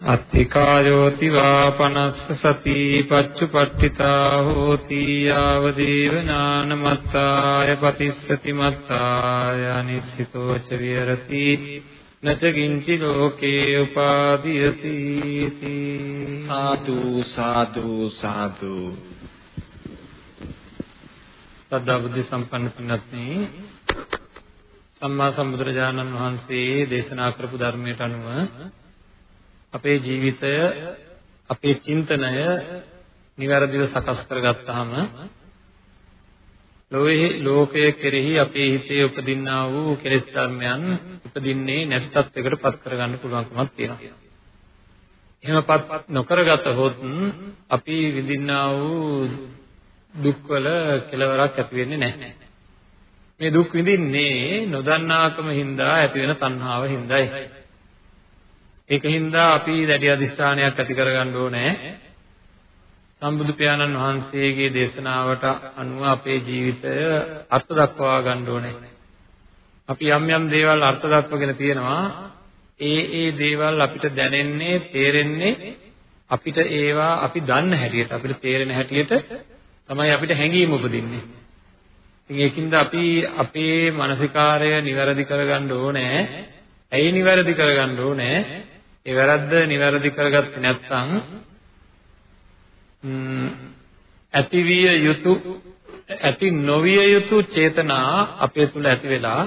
අත්තිකායෝති වාපනස්ස සති පච්චුපට්ඨිතා හෝති යාව දේව ඥානමත්තාය පතිස්සති මත්තාය අනිස්සිතෝ ච විහෙරති නච කිංචි ලෝකේ උපාදීයති සාදු සාදු සාදු। සද්ධා බුද්ධ සම්පන්න පින්වත්නි සම්මා සම්බුදුරජාණන් වහන්සේ දේශනා කරපු ධර්මයට අනුව අපේ ජීවිතය අපේ චින්තනය નિවැරදිව සකස් කරගත්තාම ලෝකයේ ලෝකයේ කෙරෙහි අපේ හිතේ උපදින්නා වූ කෙලෙස් ධර්මයන් උපදින්නේ නැති තත්යකට පත් කරගන්න පුළුවන්කමක් තියෙනවා. එහෙමපත් නොකරගත හොත් අපි විඳින්නා වූ දුක්වල කෙලවරක් ඇති වෙන්නේ නැහැ. මේ දුක් විඳින්නේ නොදන්නාකම හින්දා ඇති වෙන තණ්හාව හින්දායි. ඒකින්ද අපි දැඩි අධිෂ්ඨානයක් ඇති කරගන්න ඕනේ. සම්බුදු පියාණන් වහන්සේගේ දේශනාවට අනුව අපේ ජීවිතය අර්ථ දක්වා ගන්න ඕනේ. අපි යම් යම් දේවල් අර්ථ දක්වගෙන තියෙනවා. ඒ ඒ දේවල් අපිට දැනෙන්නේ, තේරෙන්නේ අපිට ඒවා අපි දන්න හැටියට, අපිට තේරෙන හැටියට තමයි අපිට හැඟීම් උපදින්නේ. ඉතින් ඒකින්ද අපි අපේ මානසිකාරය નિවැරදි කරගන්න ඕනේ. ඇයි નિවැරදි කරගන්න ඕනේ? ඒ වැරද්ද નિවැරදි කරගත්තේ නැත්නම් ඇතිවිය යුතු ඇති නොවිය යුතු චේතනා අපේ තුල ඇති වෙලා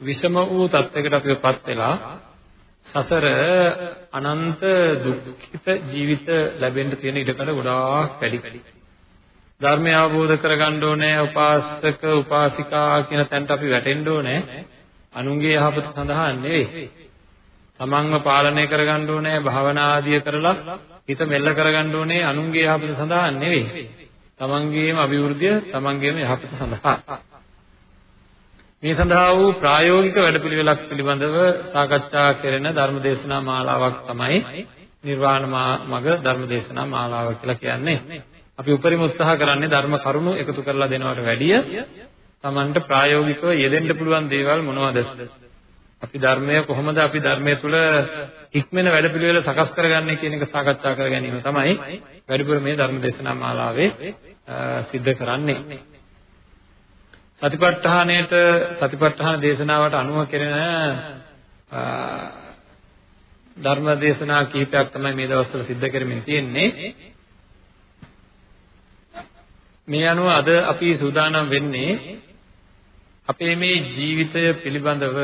විෂම වූ තත්යකට අපිවපත් වෙලා සසර අනන්ත දුක්ඛිත ජීවිත ලැබෙන්න තියෙන ඉඩකඩ ගොඩාක් වැඩි. ධර්මය අවබෝධ කරගන්න ඕනේ උපාසක උපාසිකා කියන තැනට අපි වැටෙන්න ඕනේ. අනුන්ගේ යහපත සඳහා නෙවෙයි. තමන්ව පාලනය කරගන්න ඕනේ භාවනා ආදිය කරලා හිත මෙල්ල කරගන්න ඕනේ අනුන්ගේ යහපත සඳහා නෙවෙයි. තමන්ගේම අභිවෘද්ධිය තමන්ගේම යහපත සඳහා. මේ සඳහා වූ ප්‍රායෝගික වැඩපිළිවෙලක් පිළිබඳව සාකච්ඡා කෙරෙන ධර්මදේශනා මාලාවක් තමයි නිර්වාණ මග ධර්මදේශනා මාලාව කියලා කියන්නේ. අපි උපරිම උත්සාහ කරන්නේ ධර්ම කරුණු එකතු කරලා දෙනවට වැඩිය තමන්ට ප්‍රායෝගිකව යෙදෙන්න පුළුවන් දේවල් මොනවද? අපි ධර්මය කොහොමද අපි ධර්මයේ තුල ඉක්මන වැඩපිළිවෙල සකස් කරගන්නේ කියන එක සාකච්ඡා කර ගැනීම තමයි වැඩිපුර මේ ධර්ම දේශනා මාලාවේ සිද්ධ කරන්නේ. සතිපට්ඨානයට සතිපට්ඨාන දේශනාවට අනුව කෙරෙන ධර්ම දේශනා කිහිපයක් තමයි මේ දවස්වල සිද්ධ කරමින් තියෙන්නේ. මේ අනුව අද අපි සූදානම් වෙන්නේ අපේ මේ ජීවිතය පිළිබඳව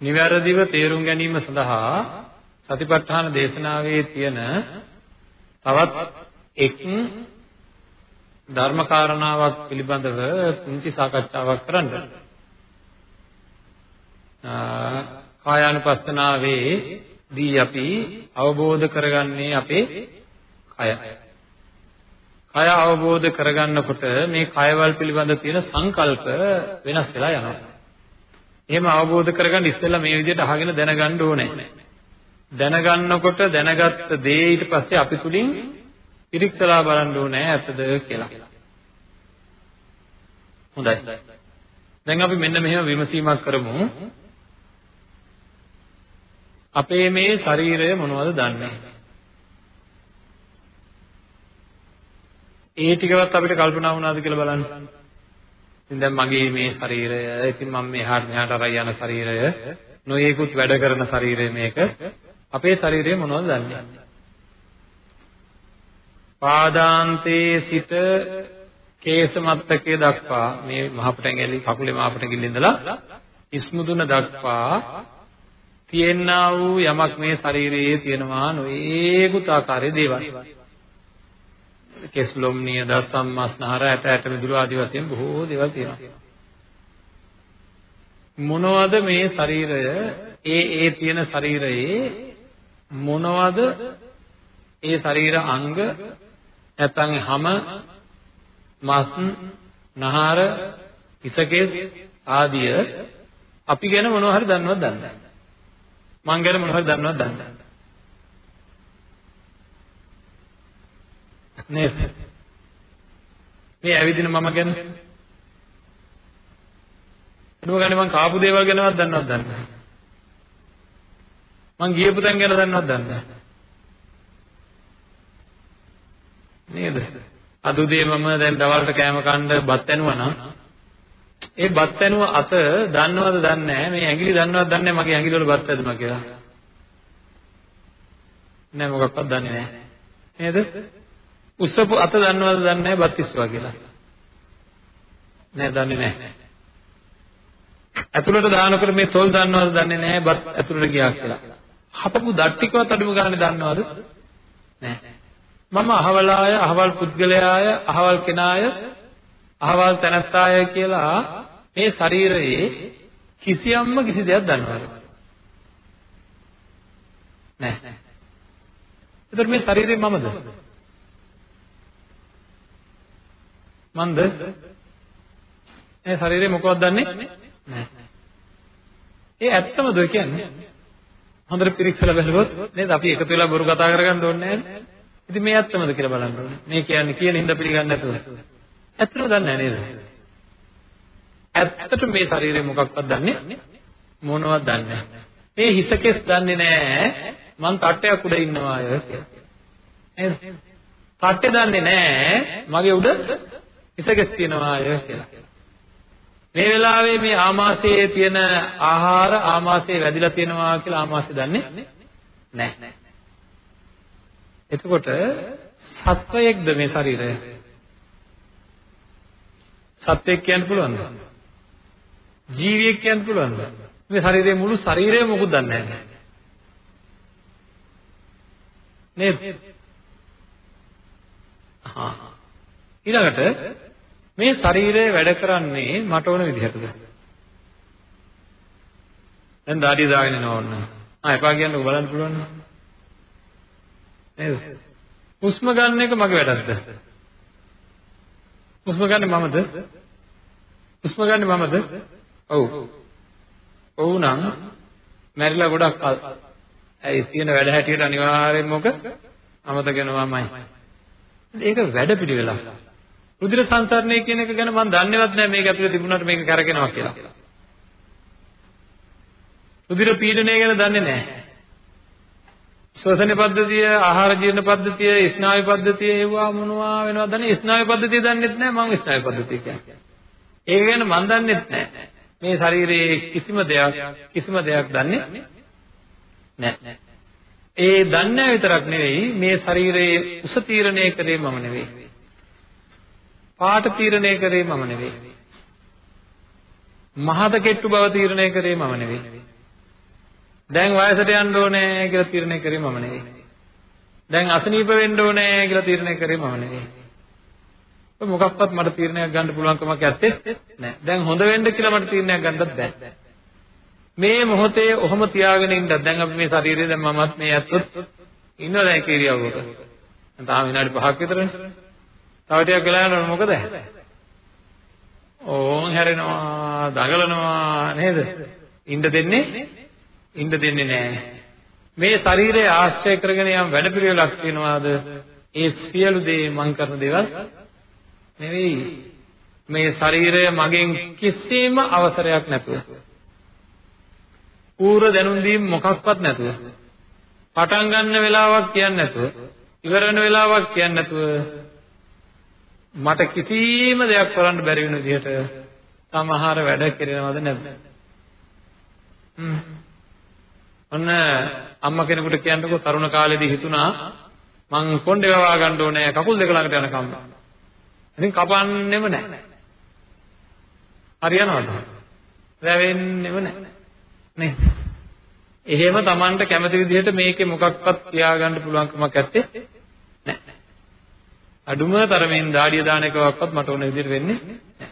නිවැරදිව තේරුම් ගැනීම සඳහා සතිපට්ඨාන දේශනාවේ තියෙන තවත් එක් ධර්ම කාරණාවක් පිළිබඳව පුංචි සාකච්ඡාවක් කරන්න. කායානුපස්සනාවේ දී අපි අවබෝධ කරගන්නේ අපේ කය. කය අවබෝධ කරගන්නකොට මේ කයවල් පිළිබඳ තියෙන සංකල්ප වෙනස් වෙලා යනවා. එහෙම අවබෝධ කරගන්න ඉස්සෙල්ලා මේ විදිහට අහගෙන දැනගන්න ඕනේ. දැනගන්නකොට දැනගත්ත දේ ඊට පස්සේ අපි තුලින් පිරික්සලා බලන්න ඕනේ ඇත්තද කියලා. හොඳයි. දැන් අපි මෙන්න මෙහෙම විමසීමක් කරමු. අපේ මේ ශරීරය මොනවද දන්නේ? ඒ ටිකවත් අපිට කල්පනා වුණාද කියලා බලන්න. ඉතින් දැන් මගේ මේ ශරීරය, ඉතින් මම මෙහාට මෙහාට අරයි යන ශරීරය, නොයේකුත් වැඩ කරන ශරීරය මේක. අපේ ශරීරය මොනවද දන්නේ? පාදාන්තයේ සිට කේස මත්තකයේ දක්වා මේ මහපටැඟිලි කකුලේ මහපටැඟිලි ඉඳලා ඉස්මුදුන දක්වා තියෙනා වූ යමක් මේ ශරීරයේ තියෙනවා නොඒකුත් ආකාරයේ දේවල්. කෙස්ලොම් නියද සම්මස්නහර ඇට ඇට මිදුළු ආදී වශයෙන් බොහෝ දේවල් තියෙනවා. මොනවද මේ ශරීරය? ඒ ඒ තියෙන ශරීරයේ මොනවද ඒ ශරීර අංග? නැත්නම් හැම මස් නහර ඉසකේ ආදිය අපි ගැන මොනව හරි දන්නවද දන්නේ? මං ගැන මොනව හරි දන්නවද දන්නේ? නේද? මේ ඇවිදින මම ගැන? එනවා ගන්නේ මං කාපු දේවල් ගැනවත් දන්නවද දන්නේ මං ගියපු තැන් ගැන දන්නවද දන්නේ නේද? අද උදේ මම දැන් දවල්ට කෑම කන්න බත් ඇනුවා නම් ඒ බත් ඇනුව අත දන්නවද දන්නේ නැහැ. මේ ඇඟිලි දන්නවද දන්නේ නැහැ. මගේ ඇඟිලි වල බත් ඇදුනා කියලා. නෑ මොකක්වත් දන්නේ නැහැ. නේද? උස්සපු අත දන්නවද දන්නේ නැහැ බත් ඉස්සුවා කියලා. නෑ දන්නේ නැහැ ඇතුළට දානකොට මේ තොල් දන්නවද දන්නේ නැහැ බත් ඇතුළට ගියා කියලා. හපපු දත් ටිකවත් අඩුම ගානේ දන්නවද? නැහැ මම අහවලාය අහවල් පුද්ගලයාය අහවල් කෙනාය අහවල් තැනත්තාය කියලා මේ ශරීරයේ කිසියම්ම කිසි දෙයක් දන්නවද? නැහැ එතකොට මේ ශරීරය මමද? මන්ද මේ ශරීරය මොකවත් දන්නේ නැහැ ඒ ඇත්තමද කියන්නේ හොඳට පිරික්සලා බලුවොත් නේද අපි එකතු වෙලා බොරු කතා කරගන්න ඕනේ නැහැ ඉතින් මේ ඇත්තමද කියලා බලන්න ඕනේ. මේ කියන්නේ කියන හින්දා පිළිගන්නේ නැතුව. ඇත්තම දන්නේ නේද? ඇත්තට මේ ශරීරය මොකක්වත් දන්නේ මොනවද දන්නේ මේ හිසකෙස් දන්නේ නැහැ මං තට්ටයක් උඩ ඉන්නවා අය කියලා. නේද? තට්ටේ දන්නේ නැහැ මගේ උඩ හිසකෙස් තියෙනවා අය කියලා. මේ වෙලාවේ මේ ආමාශයේ තියෙන ආහාර ආමාශයේ වැදිලා තියෙනවා කියලා ආමාශය දන්නේ නැහැ. එතකොට සත්වයක්ද මේ ශරීරය? සත්වයක් කියන්න පුළුවන්ද? ජීවියෙක් කියන්න පුළුවන්ද? මේ ශරීරයේ මුළු ශරීරය මොකුත් දන්නේ නැහැ. නේද? හා ඊළඟට මේ ශරීරය වැඩ කරන්නේ මට ඕන විදිහටද? දැන් දාඩිය දාගෙන යනවා ඕන්න. ආ එපා කියන්නකො බලන්න පුළුවන් නේද? නේද? හුස්ම ගන්න එක මගේ වැඩක්ද? හුස්ම ගන්න මමද? හුස්ම ගන්න මමද? ඔව්. ඔව් නම් මැරිලා ගොඩක් කල්. ඇයි තියෙන වැඩ හැටියට අනිවාර්යෙන්ම මොක අමතක වෙනවාමයි. ඒක වැඩ පිළිවෙලක්. රුධිර සංසරණය කියන එක ගැන මම දන්නේවත් නැහැ මේක ඇතුලේ තිබුණාට මේක කරගෙනවා කියලා. රුධිර පීඩනය ගැන දන්නේ නැහැ. ශ්වසන පද්ධතිය, ආහාර ජීර්ණ පද්ධතිය, ස්නායු පද්ධතිය ඒවා මොනවා වෙනවද දන්නේ? ස්නායු පද්ධතිය දන්නෙත් නැහැ මම ස්නායු පද්ධතිය කියන්නේ. ඒක ගැන මම දන්නෙත් නැහැ. මේ ශරීරයේ කිසිම දෙයක් කිසිම දෙයක් දන්නේ නැහැ. ඒ දන්නේ විතරක් නෙවෙයි මේ ශරීරයේ උස තීරණය කරේ මම නෙවෙයි. පාට තීරණය කරේ මම නෙවෙයි. මහත කෙට්ටු බව තීරණය කරේ මම නෙවෙයි. දැන් වයසට යන්න ඕනේ කියලා තීරණය කරේ මම නෙවෙයි. දැන් අසනීප වෙන්න ඕනේ කියලා තීරණය කරේ මම නෙවෙයි. මොකක්වත් මට තීරණයක් ගන්න පුළුවන් කමක් නැත්තේ නෑ. දැන් හොඳ වෙන්න කියලා මට තීරණයක් ගන්නත් බෑ. මේ මොහොතේ ඔහොම තියාගෙන ඉන්නත් දැන් අපි මේ ශරීරයේ දැන් මමත් මේ ඇත්තොත් ඉන්නවා දැන් කීරියවක. දැන් තාම විනාඩි 5ක් විතරනේ. තව ටිකක් වෙලා යනකොට මොකද? ඕන් හැරෙනවා, දඟලනවා නේද? ඉන්න දෙන්නේ ඉන්න දෙන්නේ නැහැ. මේ ශරීරය ආශ්‍රය කරගෙන යම් වැඩපිළිවෙලක් තියනවාද? ඒ සියලු දේ මං කරන දේවල් නෙවෙයි. මේ ශරීරය මගෙන් කිසිම අවසරයක් නැතුව. පූර්ව දැනුම් දීම් මොකක්වත් නැතුව. පටන් ගන්න වෙලාවක් කියන්නේ නැතුව, ඉවර වෙන වෙලාවක් කියන්නේ නැතුව මට කිසිම දෙයක් කරන්න බැරි වෙන විදිහට සමහර වැඩ කෙරෙනවද නැද්ද? හ්ම් ඔන්න අම්මා කෙනෙකුට කියන්නකෝ තරුණ කාලේදී හිතුණා මං කොණ්ඩේ වවා ගන්න ඕනේ කකුල් දෙක ළඟට යනකම්. ඉතින් කපන්නෙම නැහැ. හරියනවද? රැවෙන්නෙම නැහැ. නේ. එහෙම Tamanට කැමති විදිහට මේකේ මොකක්වත් තියාගන්න පුළුවන්කමක් නැත්තේ නැහැ. අඩුම තරමින් දාඩිය දාන එකවක්වත් මට ඕන විදිහට වෙන්නේ නැහැ.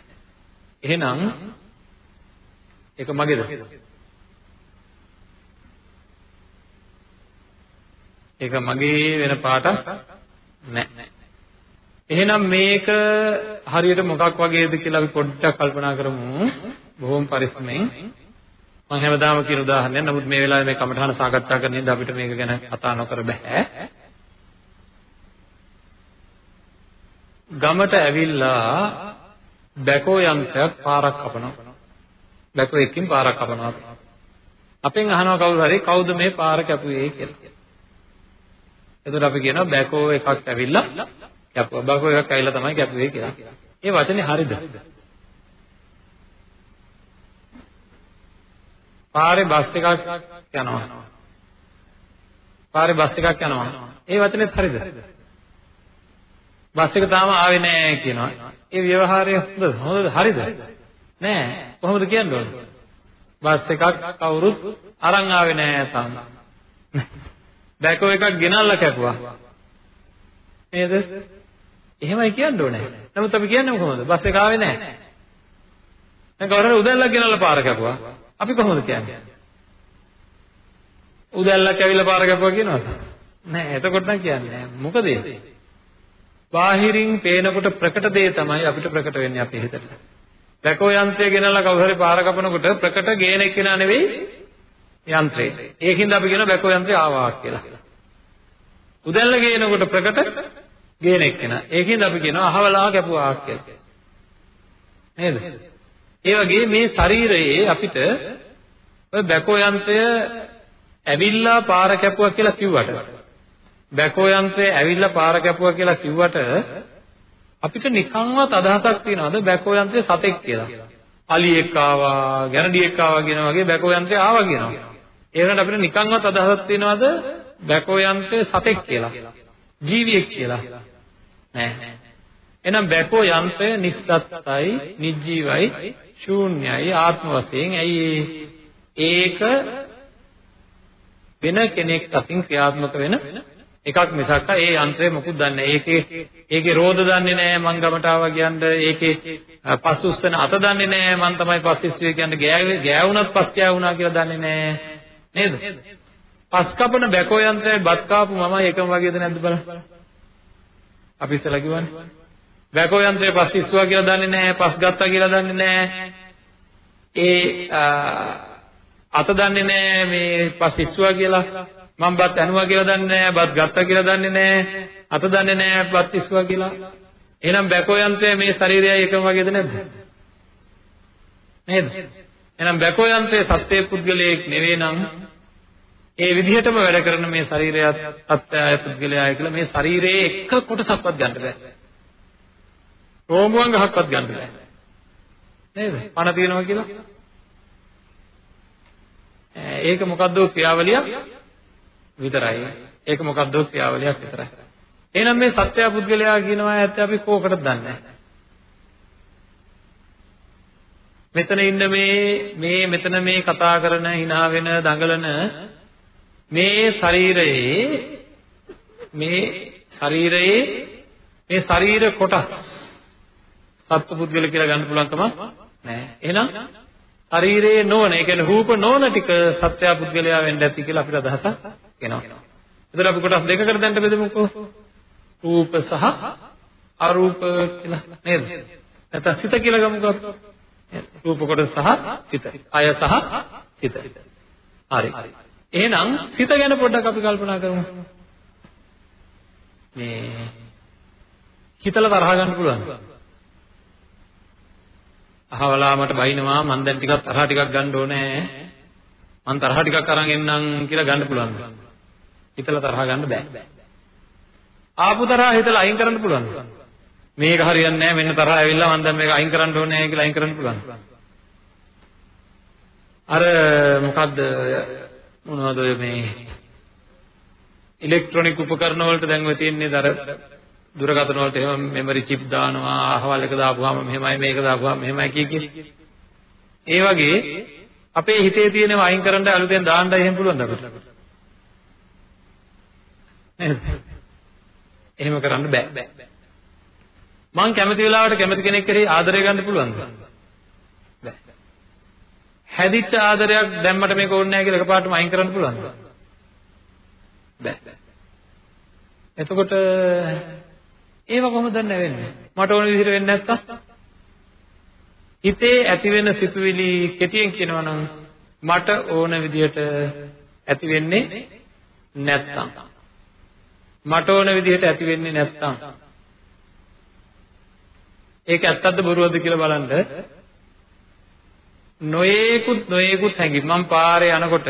එහෙනම් ඒක මගේද? ඒක මගේ වෙන පාටක් නැහැ. එහෙනම් මේක හරියට මොකක් වගේද කියලා අපි පොඩ්ඩක් කල්පනා කරමු. බොහොම පරිස්සමෙන්. මම හැමදාම කියන උදාහරණයක්. නමුත් මේ වෙලාවේ මේ කමඨහන සාකච්ඡා කරන ඉඳ අපිට මේක ගැන කතා නොකර බෑ. ගමට ඇවිල්ලා බැකෝ යන්ත්‍රයක් පාරක් කපනවා. බැකෝ එකකින් පාරක් කපනවා. අපෙන් අහනවා කවුරු හරි කවුද මේ පාර කැපුවේ කියලා. එතකොට අපි කියනවා බැකෝ එකක් ඇවිල්ලා කැපුවා. බැකෝ එකක් ඇවිල්ලා තමයි කැපුවේ කියලා. ඒ වචනේ හරිද? පාරේ බස් එකක් යනවා. පාරේ බස් එකක් යනවා. ඒ වචනේත් හරිද? බස් එක තාම ආවේ නැහැ කියනවා. ඒ ව්‍යවහාරය හොඳද? හොඳද? හරිද? නෑ. කොහොමද කියන්න ඕනේ? බස් එකක් කවුරුත් අරන් ආවේ නැහැ තාම. බැකෝ එකක් ගෙනල්ලා කැපුවා. නේද? එහෙමයි කියන්න ඕනේ. නමුත් අපි කියන්නේ කොහොමද? බස් එක ආවේ නැහැ. දැන් කවුරුහරි උදැල්ලක් ගෙනල්ලා පාර කැපුවා. අපි කොහොමද කියන්නේ? උදැල්ලක් ඇවිල්ලා පාර කැපුවා කියනවද? නෑ. එතකොට නම් කියන්නේ මොකද ඒ? බාහිරින් පේනකොට ප්‍රකට දේ තමයි අපිට ප්‍රකට වෙන්නේ අපේ හිතට. බැකෝ යන්ත්‍රය ගෙනල්ලා කවුරු හරි පාර කපනකොට ප්‍රකට ගේන එක්කෙනා නෙවෙයි යන්ත්‍රේ. ඒකින්ද අපි කියන බැකෝ යන්ත්‍රය ආවා කියලා. උදැල්ල ගේනකොට ප්‍රකට ගේන එක්කෙනා. ඒකින්ද අපි කියනවා අහවලා කැපුවා කියලා. නේද? ඒ වගේ මේ ශරීරයේ අපිට ඔය බැකෝ යන්ත්‍රය ඇවිල්ලා පාර කැපුවා කියලා කිව්වට බැකෝ යන්ත්‍රය ඇවිල්ලා පාර කැපුවා කියලා කිව්වට අපිට නිකන්වත් අදහසක් තියනවද බැකෝ යන්ත්‍රය සතෙක් කියලා? අලියෙක් ආවා, ගැරඩියෙක් ආවා කියන වගේ බැකෝ යන්ත්‍රය ආවා කියනවා. ඒ වෙනකොට අපිට නිකන්වත් අදහසක් තියනවද බැකෝ යන්ත්‍රය සතෙක් කියලා? ජීවියෙක් කියලා? නෑ. එහෙනම් බැකෝ යන්ත්‍රය නිස්සත්තයි, නිජීවයි, ශූන්‍යයි ආත්ම වශයෙන් ඇයි ඒක වෙන කෙනෙක් අතින් ක්‍රියාත්මක වෙන එකක් මිසක් ඒ යන්ත්‍රය මොකුත් දන්නේ නැහැ. ඒකේ ඒකේ රෝද දන්නේ නැහැ මං ගමට ආවා කියන්නේ. ඒකේ පස් උස්සන අත දන්නේ නැහැ මං තමයි පස් ඉස්සුවේ කියන්නේ. ගෑවේ ගෑවුණත් පස් ගෑවුණා කියලා දන්නේ නැහැ. නේද? පස් කපන බැකෝ යන්ත්‍රයයි බත් කාපු මම එකම වගේද නැද්ද බලන්න. අපි ඉස්සලා කිව්වනේ. බැකෝ යන්ත්‍රය පස් ඉස්සුවා කියලා දන්නේ නැහැ. පස් ගත්තා කියලා දන්නේ නැහැ. ඒ අත දන්නේ නැහැ මේ පස් ඉස්සුවා කියලා. මම බත් ඇනුවා කියලා දන්නේ නැහැ, බත් ගත්තා කියලා දන්නේ නැහැ, අත දන්නේ නැහැ බත් ඉස්සුවා කියලා. එහෙනම් බැකෝ යන්ත්‍රය මේ ශරීරයයි එකම වගේද නැද්ද? නේද? එහෙනම් බැකෝ යන්ත්‍රය සත්‍ය පුද්ගලයෙක් නෙවෙයි නම් ඒ විදිහටම වැඩ කරන මේ ශරීරයත් සත්‍යය පුද්ගලයායි කියලා මේ ශරීරයේ එක කොටසක්වත් ගන්න බෑ. රෝමුවන් ගහක්වත් ගන්න බෑ. නේද? පණ තියනවා කියලා. ඒක මොකද්ද ක්‍රියාවලියක්? විතරයි. ඒක මොකක්ද ක්‍රියාවලියක් විතරයි. එහෙනම් මේ සත්‍ය පුද්ගලයා කියනවා ඇත්ත අපි කෝකටද දන්නේ මෙතන ඉන්න මේ මේ මෙතන මේ කතා කරන hina වෙන දඟලන මේ ශරීරයේ මේ ශරීරයේ මේ ශරීර කොටස් සත්ව පුද්ගල කියලා ගන්න පුළුවන් කමක් නැහැ. එහෙනම් ශරීරයේ නොවන, ඒ කියන්නේ රූප නොවන ටික සත්‍ය පුද්ගලයා වෙන්න ඇති කියලා අපිට අදහසක් එනවා. එතකොට අපි කොටස් දෙකකට දැන්න බෙදමුකෝ. රූප සහ අරූප කියලා නේද? නැත්නම් සිත කියලා ගමුකෝ අපි. රූප කොටස සහ සිත. අය සහ සිත. හරි. එහෙනම් සිත ගැන පොඩ්ඩක් අපි කල්පනා කරමු. මේ හිතලා තරහ ගන්න පුළුවන්. අහවලා මට බයිනවා මං දැන් ටිකක් තරහ ටිකක් ගන්න ඕනේ. මං තරහ ටිකක් අරන් එන්නම් කියලා ගන්න පුළුවන්. හිතලා තරහ ගන්න බෑ. ආපු තරහ හිතලා අයින් කරන්න පුළුවන්. මේක හරියන්නේ නැහැ මෙන්න තරහ ඇවිල්ලා මම දැන් මේක අයින් කරන්න ඕනේ කියලා අයින් කරන්න පුළුවන්. අර මොකද්ද මොනවද ඔය මේ ඉලෙක්ට්‍රොනික උපකරණ වලට දැන් ඔය තියෙන්නේ දර දුරකථන වලට එහෙම මෙමරි චිප් දානවා අහවල් එක දාපුවාම මෙහෙමයි මේක දාපුවාම මෙහෙමයි කිය කිය. ඒ වගේ අපේ හිතේ තියෙනවා අයින් කරන්න අලුතෙන් දාන්නයි එහෙම පුළුවන් අපිට. නේද? එහෙම කරන්න බෑ. මං කැමති වෙලාවට කැමති කෙනෙක් කෙරෙහි ආදරය ගන්න පුළුවන්ද? බෑ. හැදිච්ච ආදරයක් දැම්මට මේක ඕනේ නැහැ කියලා එකපාරටම අයින් කරන්න පුළුවන්ද? බෑ. එතකොට ඒව කොහොමද නැවෙන්නේ? මට ඕන විදිහට වෙන්නේ නැත්තම් හිතේ ඇති වෙන සිතුවිලි කෙටියෙන් කියනවා නම් මට ඕන විදිහට ඇති වෙන්නේ නැත්තම් මට ඕන විදිහට ඇති වෙන්නේ නැත්තම්. ඒක ඇත්තද බොරුවද කියලා බලන්න. නොයේකුත් නොයේකුත් හැඟි. මම පාරේ යනකොට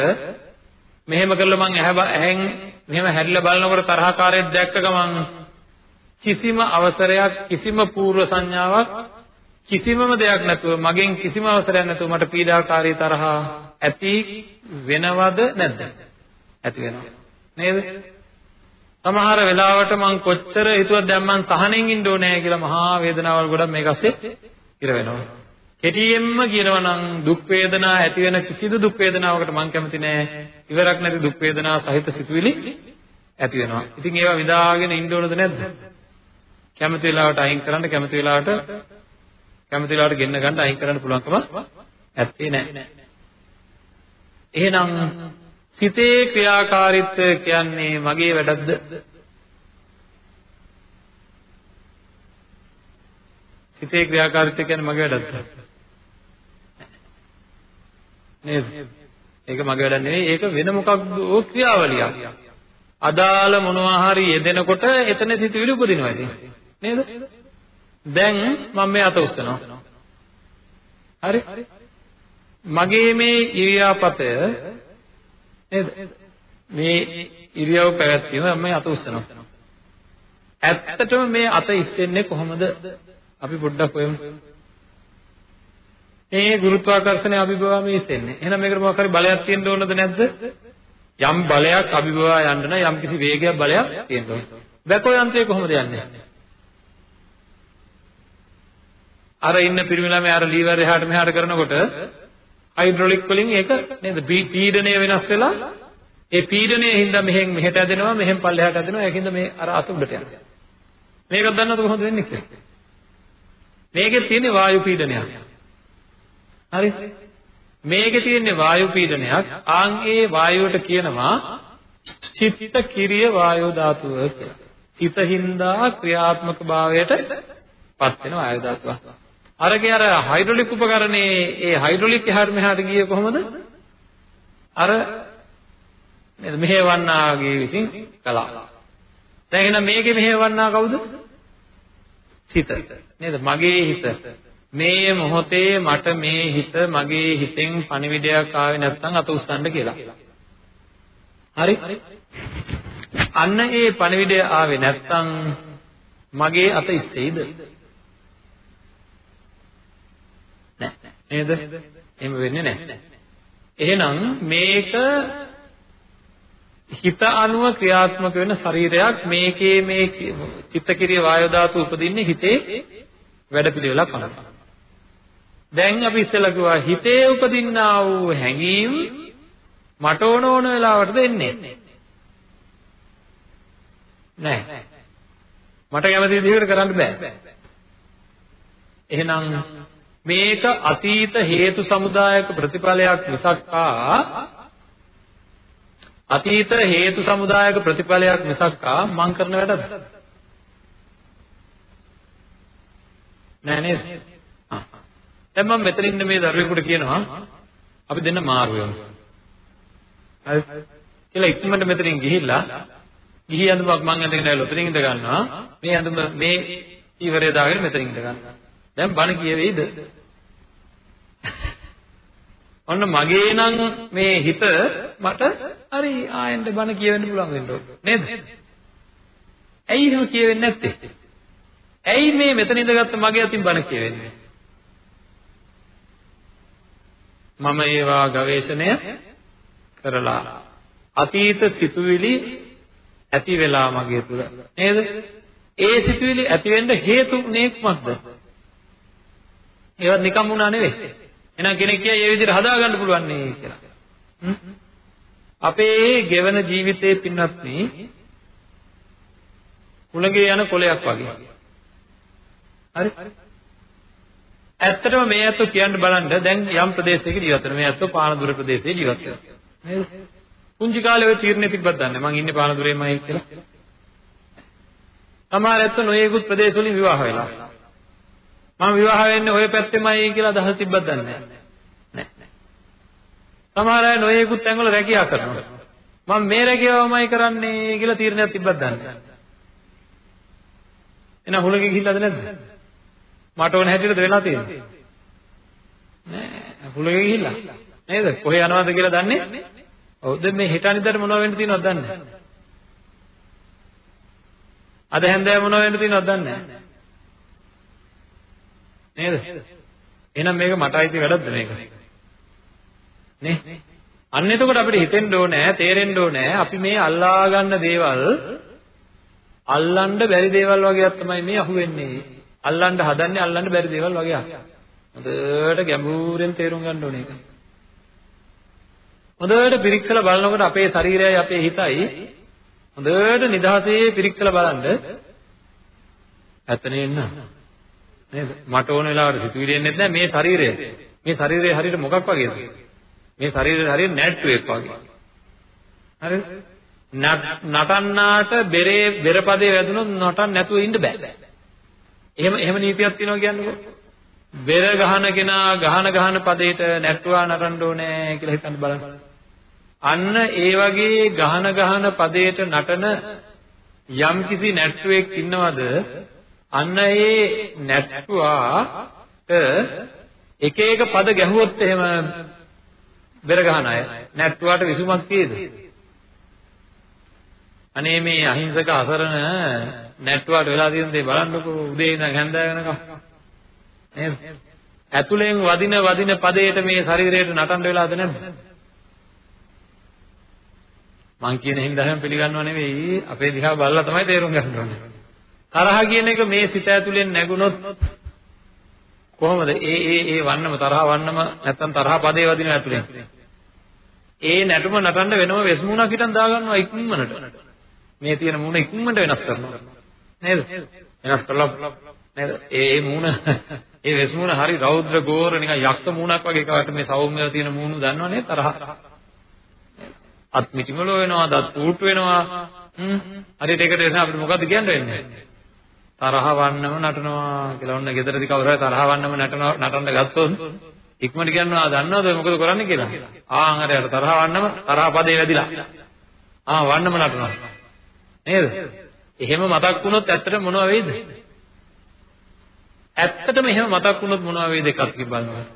මෙහෙම කරලා මං ඇහෙන් මෙහෙම හැරිලා බලනකොට තරහකාරයෙක් දැක්ක ගමන් කිසිම අවසරයක් කිසිම పూర్ව සංඥාවක් කිසිමම දෙයක් නැතුව මගෙන් කිසිම අවසරයක් නැතුව මට පීඩාකාරී තරහ ඇති වෙනවද නැද්ද? ඇති වෙනවා. නේද? සමහර වෙලාවට මං කොච්චර හිතුවත් දැන් මං සහනෙන් ඉන්න ඕනේ කියලා මහා වේදනාවල් ගොඩක් මේක ඇස්සේ ඉර වෙනවා. කෙටියෙන්ම කියනවා නම් දුක් වේදනා ඇති වෙන කිසිදු දුක් වේදනාවකට මං කැමති නෑ ඉවරක් නැති දුක් වේදනා සහිත සිතුවිලි ඇති වෙනවා. ඉතින් ඒවා විඳාගෙන ඉන්න ඕනද නැද්ද? කැමති වෙලාවට අයින් කරන්න කැමති වෙලාවට කැමති වෙලාවට ගෙන්න ගන්න අයින් කරන්න පුළුවන්කම ඇත්තේ නැහැ. එහෙනම් සිතේ ක්‍රියාකාරීත්වය කියන්නේ මගේ වැඩක්ද? සිතේ ක්‍රියාකාරීත්වය කියන්නේ මගේ වැඩක්ද? නේද? ඒක මගේ වැඩක් නෙවෙයි. ඒක වෙන මොකක්ද ක්‍රියාවලියක්. අදාළ මොනවා හරි යෙදෙනකොට එතන සිතුවිලි උපදිනවා ඉතින්. නේද? දැන් මම මේ අත උස්සනවා. හරි? මගේ මේ ඉරියාපතය නේද? මේ ඉරියව් පැවැත්වීම මම අත උස්සනවා. ඇත්තටම මේ අත ඉස්සෙන්නේ කොහොමද? අපි පොඩ්ඩක් ඔයමු. මේ ගුරුත්වාකර්ෂණය අභිභවා මේ ඉස්සෙන්නේ. එහෙනම් මේකට මොකක් හරි බලයක් තියෙන්න ඕනද නැද්ද? යම් බලයක් අභිභවා යන්න නම් යම් කිසි වේගයක් බලයක් තියෙන්න ඕන. බැකෝ යන්ත්‍රය කොහොමද යන්නේ? අර ඉන්න පිරිමි ළමයා අර ලීවර් එහාට මෙහාට කරනකොට හයිඩ්‍රොලික් වලින් ඒක නේද? පීඩනය වෙනස් වෙලා ඒ පීඩනයේ හින්දා මෙහෙන් මෙහෙට ඇදෙනවා මෙහෙන් පල්ලෙහාට ඇදෙනවා. ඒකින්ද මේ අර අත උඩට යනවා. මේක දන්නවද කොහොමද වෙන්නේ කියලා? මේකේ තියෙන වායු පීඩනයක්. හරි? මේකේ තියෙන වායු පීඩනයක්. ආන් ඒ වායුවට කියනවා චිත්ත කිරිය වායෝ ධාතුව කියලා. චිතින්දා ක්‍රියාත්මක භාවයට පත් වෙන වායු ධාතුව අරගේ අර හයිඩ්‍රොලික් උපකරණේ ඒ හයිඩ්‍රොලික් එහාට මෙහාට ගියේ කොහොමද? අර නේද මෙහෙවන්නාගේ විසින් කළා. දැන් එහෙනම් මේකේ මෙහෙවන්නා කවුද? හිත. නේද? මගේ හිත. මේ මොහොතේ මට මේ හිත මගේ හිතෙන් පණිවිඩයක් ආවේ නැත්නම් අත උස්සන්න කියලා. හරි? අන්න ඒ පණිවිඩය ආවේ නැත්නම් මගේ අත ඉස්සෙයිද? නේද? එහෙම වෙන්නේ නැහැ. එහෙනම් මේක හිත අනුව ක්‍රියාත්මක වෙන ශරීරයක් මේකේ මේ චිත්තකිරිය වායු ධාතු උපදින්නේ හිතේ වැඩපිළිවෙලක් අනුව. දැන් අපි ඉස්සෙල්ලා කිව්වා හිතේ උපදින්නා වූ හැඟීම් මට ඕන ඕන වෙලාවටද එන්නේ නැහැ. මට කැමති විදිහකට කරන්න බෑ. එහෙනම් මේක අතීත හේතු සමුදායක ප්‍රතිඵලයක් මිසක්කා. අතීත හේතු සමුදායක ප්‍රතිඵලයක් මිසක්කා මං කරන වැඩද? නෑ නේද? දැන් මම මෙතන ඉන්න මේ දරුවෙකුට කියනවා අපි දෙන්න මාරු වෙමු හරි. කියලා ඉක්මනට මෙතනින් ගිහිල්ලා ගිහි ඇඳුමක් මං ඇඳගෙන ආවල උතරින් ඉඳ ගන්නවා. මේ ඇඳුම මේ ඊවරේ දාගෙන මෙතනින් ඉඳ ගන්නවා. දැන් බණ කියවේද? ඔන්න මගේ නම් මේ හිත මට හරි ආයෙත් බණ කියවෙන්න පුළුවන් වෙන්න ඕන නේද? ඇයි එහෙම කියවෙන්නේ නැත්තේ? ඇයි මේ මෙතන ඉඳගත්ත මගේ අතින් බණ කියවෙන්නේ? මම ඒවා ගවේෂණය කරලා අතීත සිතුවිලි ඇති වෙලා මගේ තුල නේද? ඒ සිතුවිලි ඇති වෙන්න හේතු නේ කුමක්ද? ඒවත් නිකම් වුණා නෙවෙයි. එහෙනම් කෙනෙක් කියයි මේ විදිහට හදාගන්න පුළුවන් නේ කියලා. අපේ ගෙවන ජීවිතයේ පින්නත් කුලගේ යන කොලයක් වගේ. හරි? ඇත්තටම මේ අතෝ කියන්න බලන්න දැන් යම් ප්‍රදේශයක ජීවත් වෙන මේ අතෝ පානදුර ප්‍රදේශයේ ජීවත් වෙනවා. නේද? පුංචි කාලේ ඔය තීරණය තිබ්බත් දන්නේ මං ඉන්නේ පානදුරේමයි කියලා. සමහර ඇත්තෝ නොයෙකුත් ප්‍රදේශ වලින් විවාහ වෙලා. මම විවාහ වෙන්නේ ඔය පැත්තෙමයි කියලා අදහස් තිබ්බත් දන්නේ නැහැ. නැහැ. සමහර අය නොයෙකුත් තැන්වල රැකියාව කරනවා. මම මේ රැකියාවමයි කරන්නේ කියලා තීරණයක් තිබ්බත් දන්නේ නැහැ. එහෙනම් හුලගේ ගිහිල්ලාද නැද්ද? මට ඕන හැටියටද වෙලා තියෙන්නේ? නෑ හුලගේ ගිහිල්ලා. නේද? කොහේ යනවද කියලා දන්නේ? ඔව් දැන් මේ හෙට අනිද්දාට මොනව වෙන්න තියෙනවද දන්නේ නැහැ. අද හැන්දෑව මොනව වෙන්න තියෙනවද දන්නේ නැහැ. නේද? එහෙනම් මේක මට අයිති වැඩක්ද මේක? නේ? අන්න එතකොට අපිට හිතෙන්න ඕනේ, තේරෙන්න ඕනේ අපි මේ අල්ලා ගන්න දේවල් අල්ලන්න බැරි දේවල් වගේක් තමයි මේ අහුවෙන්නේ. අල්ලන්න හදන්නේ අල්ලන්න බැරි දේවල් වගේක්. හොඳට ගැඹුරෙන් තේරුම් ගන්න ඕනේ ඒක. හොඳට පිරික්සලා බලනකොට අපේ ශරීරයයි අපේ හිතයි හොඳට නිදහසේ පිරික්සලා බලන්න ඇත්ත නේන්න නේද මට ඕන වෙලාවට සිතුවිලි එන්නේ නැහැ මේ ශරීරය මේ ශරීරය හරියට මොකක් වගේද මේ ශරීරය හරියට නැට්ටුවෙක් වගේ හරිද නටන්නාට බෙරේ බෙරපදේ වැදුනොත් නටන්න නැතුව ඉන්න බෑ. එහෙම එහෙම නීතියක් තියෙනවා කියන්නකෝ. බෙර ගහන කෙනා ගහන ගහන පදේට නැට්ටුවා නටන්න ඕනේ කියලා හිතන්න බලන්න. අන්න ඒ වගේ ගහන ගහන පදේට නටන යම්කිසි නැට්ටුවෙක් ඉන්නවද අන්න ඒ නැට්ටුවාට එක එක පද ගැහුවොත් එහෙම බෙර ගහන අය. නැට්ටුවාට විසුමක් තියෙද? අනේ මේ අහිංසක අසරණ නැට්ටුවාට වෙලා තියෙන දේ බලන්නකෝ. උදේ ඉඳන් හැන්දෑ වෙනකම් නේද? ඇතුලෙන් වදින වදින පදයට මේ ශරීරයට නටන්න වෙලාද නැද්ද? මං කියන හින්දාම පිළිගන්නව නෙවෙයි. අපේ දිහා බලලා තමයි තේරුම් ගන්න ඕනේ. තරහ කියන එක මේ සිත ඇතුලෙන් නැගුණොත් කොහොමද ඒ ඒ ඒ වන්නම තරහ වන්නම නැත්තම් තරහ පදේ වදින ඇතුලෙන් ඒ නැටුම නටන්න වෙනම වෙස්මුණක් හිටන් දාගන්නවා ඉක්මනට මේ තියෙන මූණ ඉක්මනට වෙනස් කරනවා. නේද? වෙනස් කරලා නේද? ඒ මූණ ඒ වෙස් මූණ හරි රෞද්‍ර ගෝර නිකන් යක්ෂ මූණක් වගේ එකකට මේ සෞම්‍යව තියෙන මූණ දන්නවනේ තරහ. අත් මිටිමල වෙනවා, දත් පුට් වෙනවා. හ්ම්. හරියට ඒකට එන අපිට මොකද්ද කියන්න වෙන්නේ? තරහ වන්නම නටනවා කියලා ඔන්න ගෙදරදී කවුරු හරි තරහ වන්නම නටනවා නටන්න ගත්තොත් ඉක්මනට කියනවා දන්නවද මොකද කරන්නේ කියලා. ආන් හරි අර තරහ වන්නම තරහ පදේ වැදිලා. ආ වන්නම නටනවා. නේද? එහෙම මතක් වුණොත් ඇත්තට මොනව වෙයිද? ඇත්තටම එහෙම මතක් වුණොත් මොනව වෙයිද එකක් බලන්න.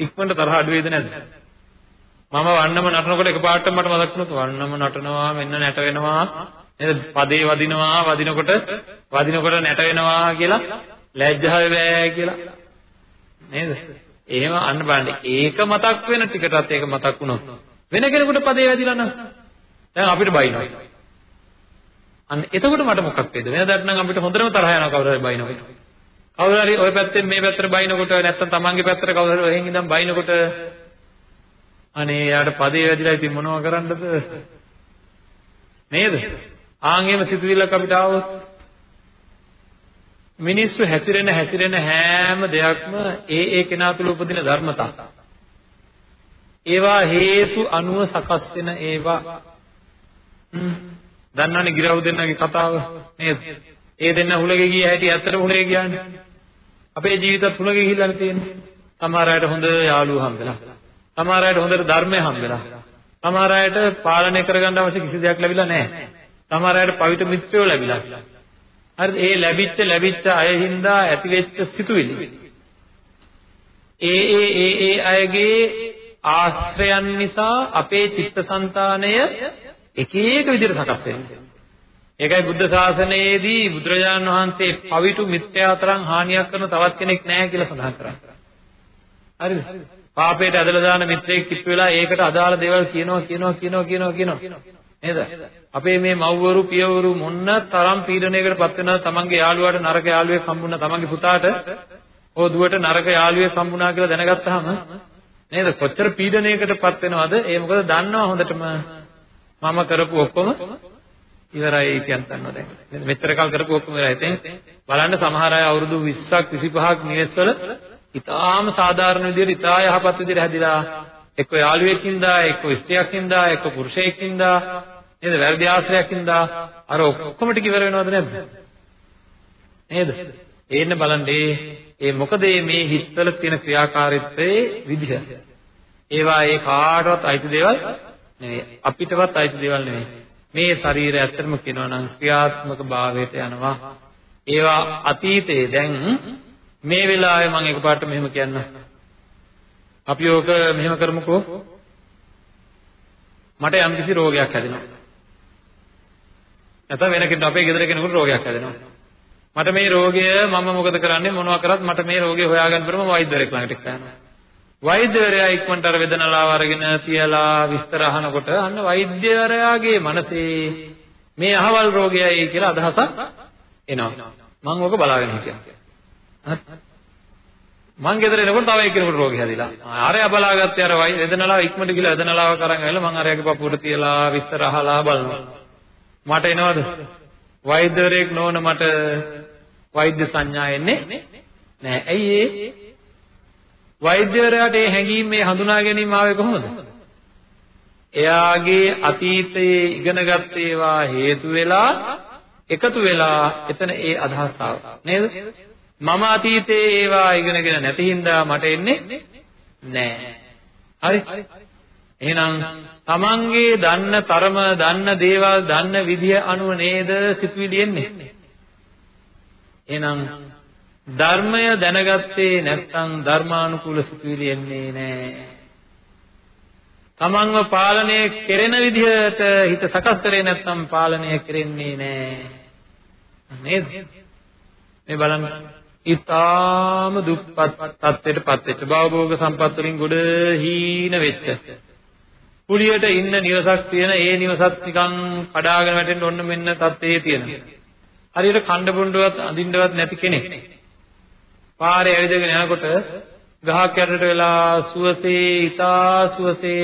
ඉක්මනට තරහ අඩු වෙයිද නැද්ද? මම වන්නම නටනකොට එකපාරට මට මතක් වුණොත් වන්නම නටනවා මෙන්න නැට වෙනවා නේද? පදේ වදිනවා වදිනකොට වදිනකොට නැට වෙනවා කියලා ලැජ්ජා වෙෑ කියලා නේද? එහෙම අන්න බලන්න. ඒක මතක් වෙන ටිකටත් ඒක මතක් වුණොත් වෙන කෙනෙකුට පදේ වැදිලා නම් දැන් අපිට බයිනවා. අන්න එතකොට මට මොකක් වේද? වෙනදාට නම් අපිට හොඳටම තරහ යනවා කවුරු හරි බයිනකොට. කවුරු හරි ওই පැත්තෙන් මේ පැත්තට බයිනකොට නැත්තම් තමන්ගේ පැත්තට කවුරු හරි එහෙන් ඉඳන් බයිනකොට අනේ යාට පදේ වැදිලා ඉතින් මොනව කරන්නද? නේද? ආන් එහෙම සිතුවිල්ලක් අපිට ආවොත් මිනිස්සු හැසිරෙන හැසිරෙන හැම දෙයක්ම ඒ ඒ කෙනා තුළ උපදින ධර්මතා. ඒවා හේතු අනුව සකස් වෙන ඒවා. දන්නවනේ ගිරව් දෙන්නගේ කතාව නේද? ඒ දෙන්න හුලගේ ගිය හැටි ඇත්තටම හුලගේ ගියානේ. අපේ ජීවිතත් හුලගේ ගිහිල්ලානේ තියෙන්නේ. සමහර අයට හොඳ යාළුවෝ හම්බෙලා. සමහර අයට හොඳට ධර්මය හම්බෙලා. සමහර අයට පාලනය කරගන්න අවශ්‍ය කිසි දෙයක් ලැබිලා නැහැ. සමහර අයට පවිත මිත්‍රයෝ ලැබිලා. හරිද? ඒ ලැබිච්ච ලැබිච්ච අය හින්දා ඇතිවෙච්ච සිතුවිලි. ඒ ඒ ඒ ඒ අයගේ ආශ්‍රයන් නිසා අපේ චිත්තසංතානය එක එක විදිහට සකස් වෙන්නේ. ඒකයි බුද්ධ ශාසනයේදී බුදුරජාණන් වහන්සේ පවිතු මිත්‍යා තරම් හානියක් කරන තවත් කෙනෙක් නැහැ කියලා සඳහන් කරන්නේ. හරිද? පාපයට ඇදලා දාන මිත්‍රයෙක් කිප්පු වෙලා ඒකට අදාළ දේවල් කියනවා කියනවා කියනවා කියනවා කියනවා. නේද? අපේ මේ මව්වරු පියවරු මොන්න තරම් පීඩනයකට පත් වෙනවද? තමන්ගේ යාළුවාට නරක යාළුවෙක් හම්බුණා තමන්ගේ පුතාට ඕ දුවට නරක යාළුවෙක් හම්බුණා කියලා දැනගත්තාම නේද? කොච්චර පීඩනයකට පත් වෙනවද? ඒ මොකද දන්නවා හොඳටම. මම කරපු ඔක්කොම ඉවරයි කියන දන්නවා දැන්. මෙච්චර කල් කරපු ඔක්කොම ඉවරයි. ඉතින් බලන්න සමහර අය අවුරුදු 20ක් 25ක් නිවෙස්වල ඉතාම සාධාරණ විදිහට ඉතා යහපත් විදිහට හැදිලා එක්ක යාළුවෙකින්දා එක්ක ස්ත්‍රියකින්දා එක්ක පුරුෂයෙකින්දා නේද? වැරදි ආශ්‍රයකින්දා. අර ඔක්කොම ටික ඉවර වෙනවද නැද්ද? නේද? ඒන්න බලන්න ඒ මොකද මේ හිත්වල තියෙන ක්‍රියාකාරීත්වයේ විදිහ? ඒවා ඒ කාටවත් අයිති දේවල් නෙවෙයි. අපිටවත් අයිති දේවල් නෙවෙයි. මේ ශරීරය ඇත්තටම කියනවා නම් ක්‍රියාත්මක භාවයට යනවා. ඒවා අතීතේ දැන් මේ වෙලාවේ මම එකපාරට මෙහෙම කියන්නම්. අපි ඕක මෙහෙම කරමුකෝ. මට යම්කිසි රෝගයක් හැදෙනවා. නැත්නම් වෙන කෙනෙක් අපේ ගෙදර කෙනෙකුට රෝගයක් හැදෙනවා. මට මේ රෝගය මම මොකද කරන්නේ? මොනවා කරත් මට මේ රෝගය හොයාගන්න බැරම වෛද්‍යවරයෙක් ළඟට යනවා. වෛද්‍යවරයා ඉක්මනට අර වේදනාව අරගෙන තියලා විස්තර අහනකොට අන්න වෛද්‍යවරයාගේ මනසේ මේ අහවල් රෝගයයි කියලා අදහසක් එනවා. මම ඕක බලාගෙන හිටියා. මං ගෙදර එනකොට තව එක්කෙනෙකුට රෝගය හැදිලා. ආරයා බලාගත්තේ අර වේදනාව ඉක්මනට ගිහලා වේදනාව කරන් ඇවිල්ලා මං ආරයාගේ පපුවට තියලා විස්තර අහලා බලනවා. මට එනවද? වෛද්‍යවරයෙක් නොවන මට වෛද්‍ය සංඥා එන්නේ නෑ. ඇයි ඒ? වෛද්‍යවරයාට මේ හැඟීම් මේ හඳුනා ගැනීම ආවේ කොහොමද? එයාගේ අතීතයේ ඉගෙනගත් ඒවා හේතු වෙලා එකතු වෙලා එතන ඒ අදහස් ආවා. නේද? මම අතීතයේ ඒවා ඉගෙනගෙන නැති හින්දා මට එන්නේ නෑ. හරි? එහෙනම් තමන්ගේ දන්න තරම දන්න දේවල් දන්න විදිය අනුව නේද සිතුවිලි එන්නේ? එහෙනම් ධර්මය දැනගත්තේ නැත්නම් ධර්මානුකූල සිතුවිලි එන්නේ නැහැ. තමන්ව පාලනය කෙරෙන විදිහට හිත සකස් කරේ නැත්නම් පාලනය කෙරෙන්නේ නැහැ. නේද? මේ බලන්න. ඊටාම දුප්පත් තත්ත්වයට පත් වෙච්ච භවභෝග සම්පත් වලින් ගොඩ හීන වෙච්ච. කුලියට ඉන්න නිවසක් තියෙන ඒ නිවසත් නිකන් කඩාගෙන වැටෙන්න ඕන මෙන්න තත්ත්වයේ තියෙන හරියට කණ්ඩ බොණ්ඩවත් අඳින්නවත් නැති කෙනෙක්. පාරේ ඇවිදගෙන යනකොට ගහක් යටට වෙලා සුවසේ ඊතා සුවසේ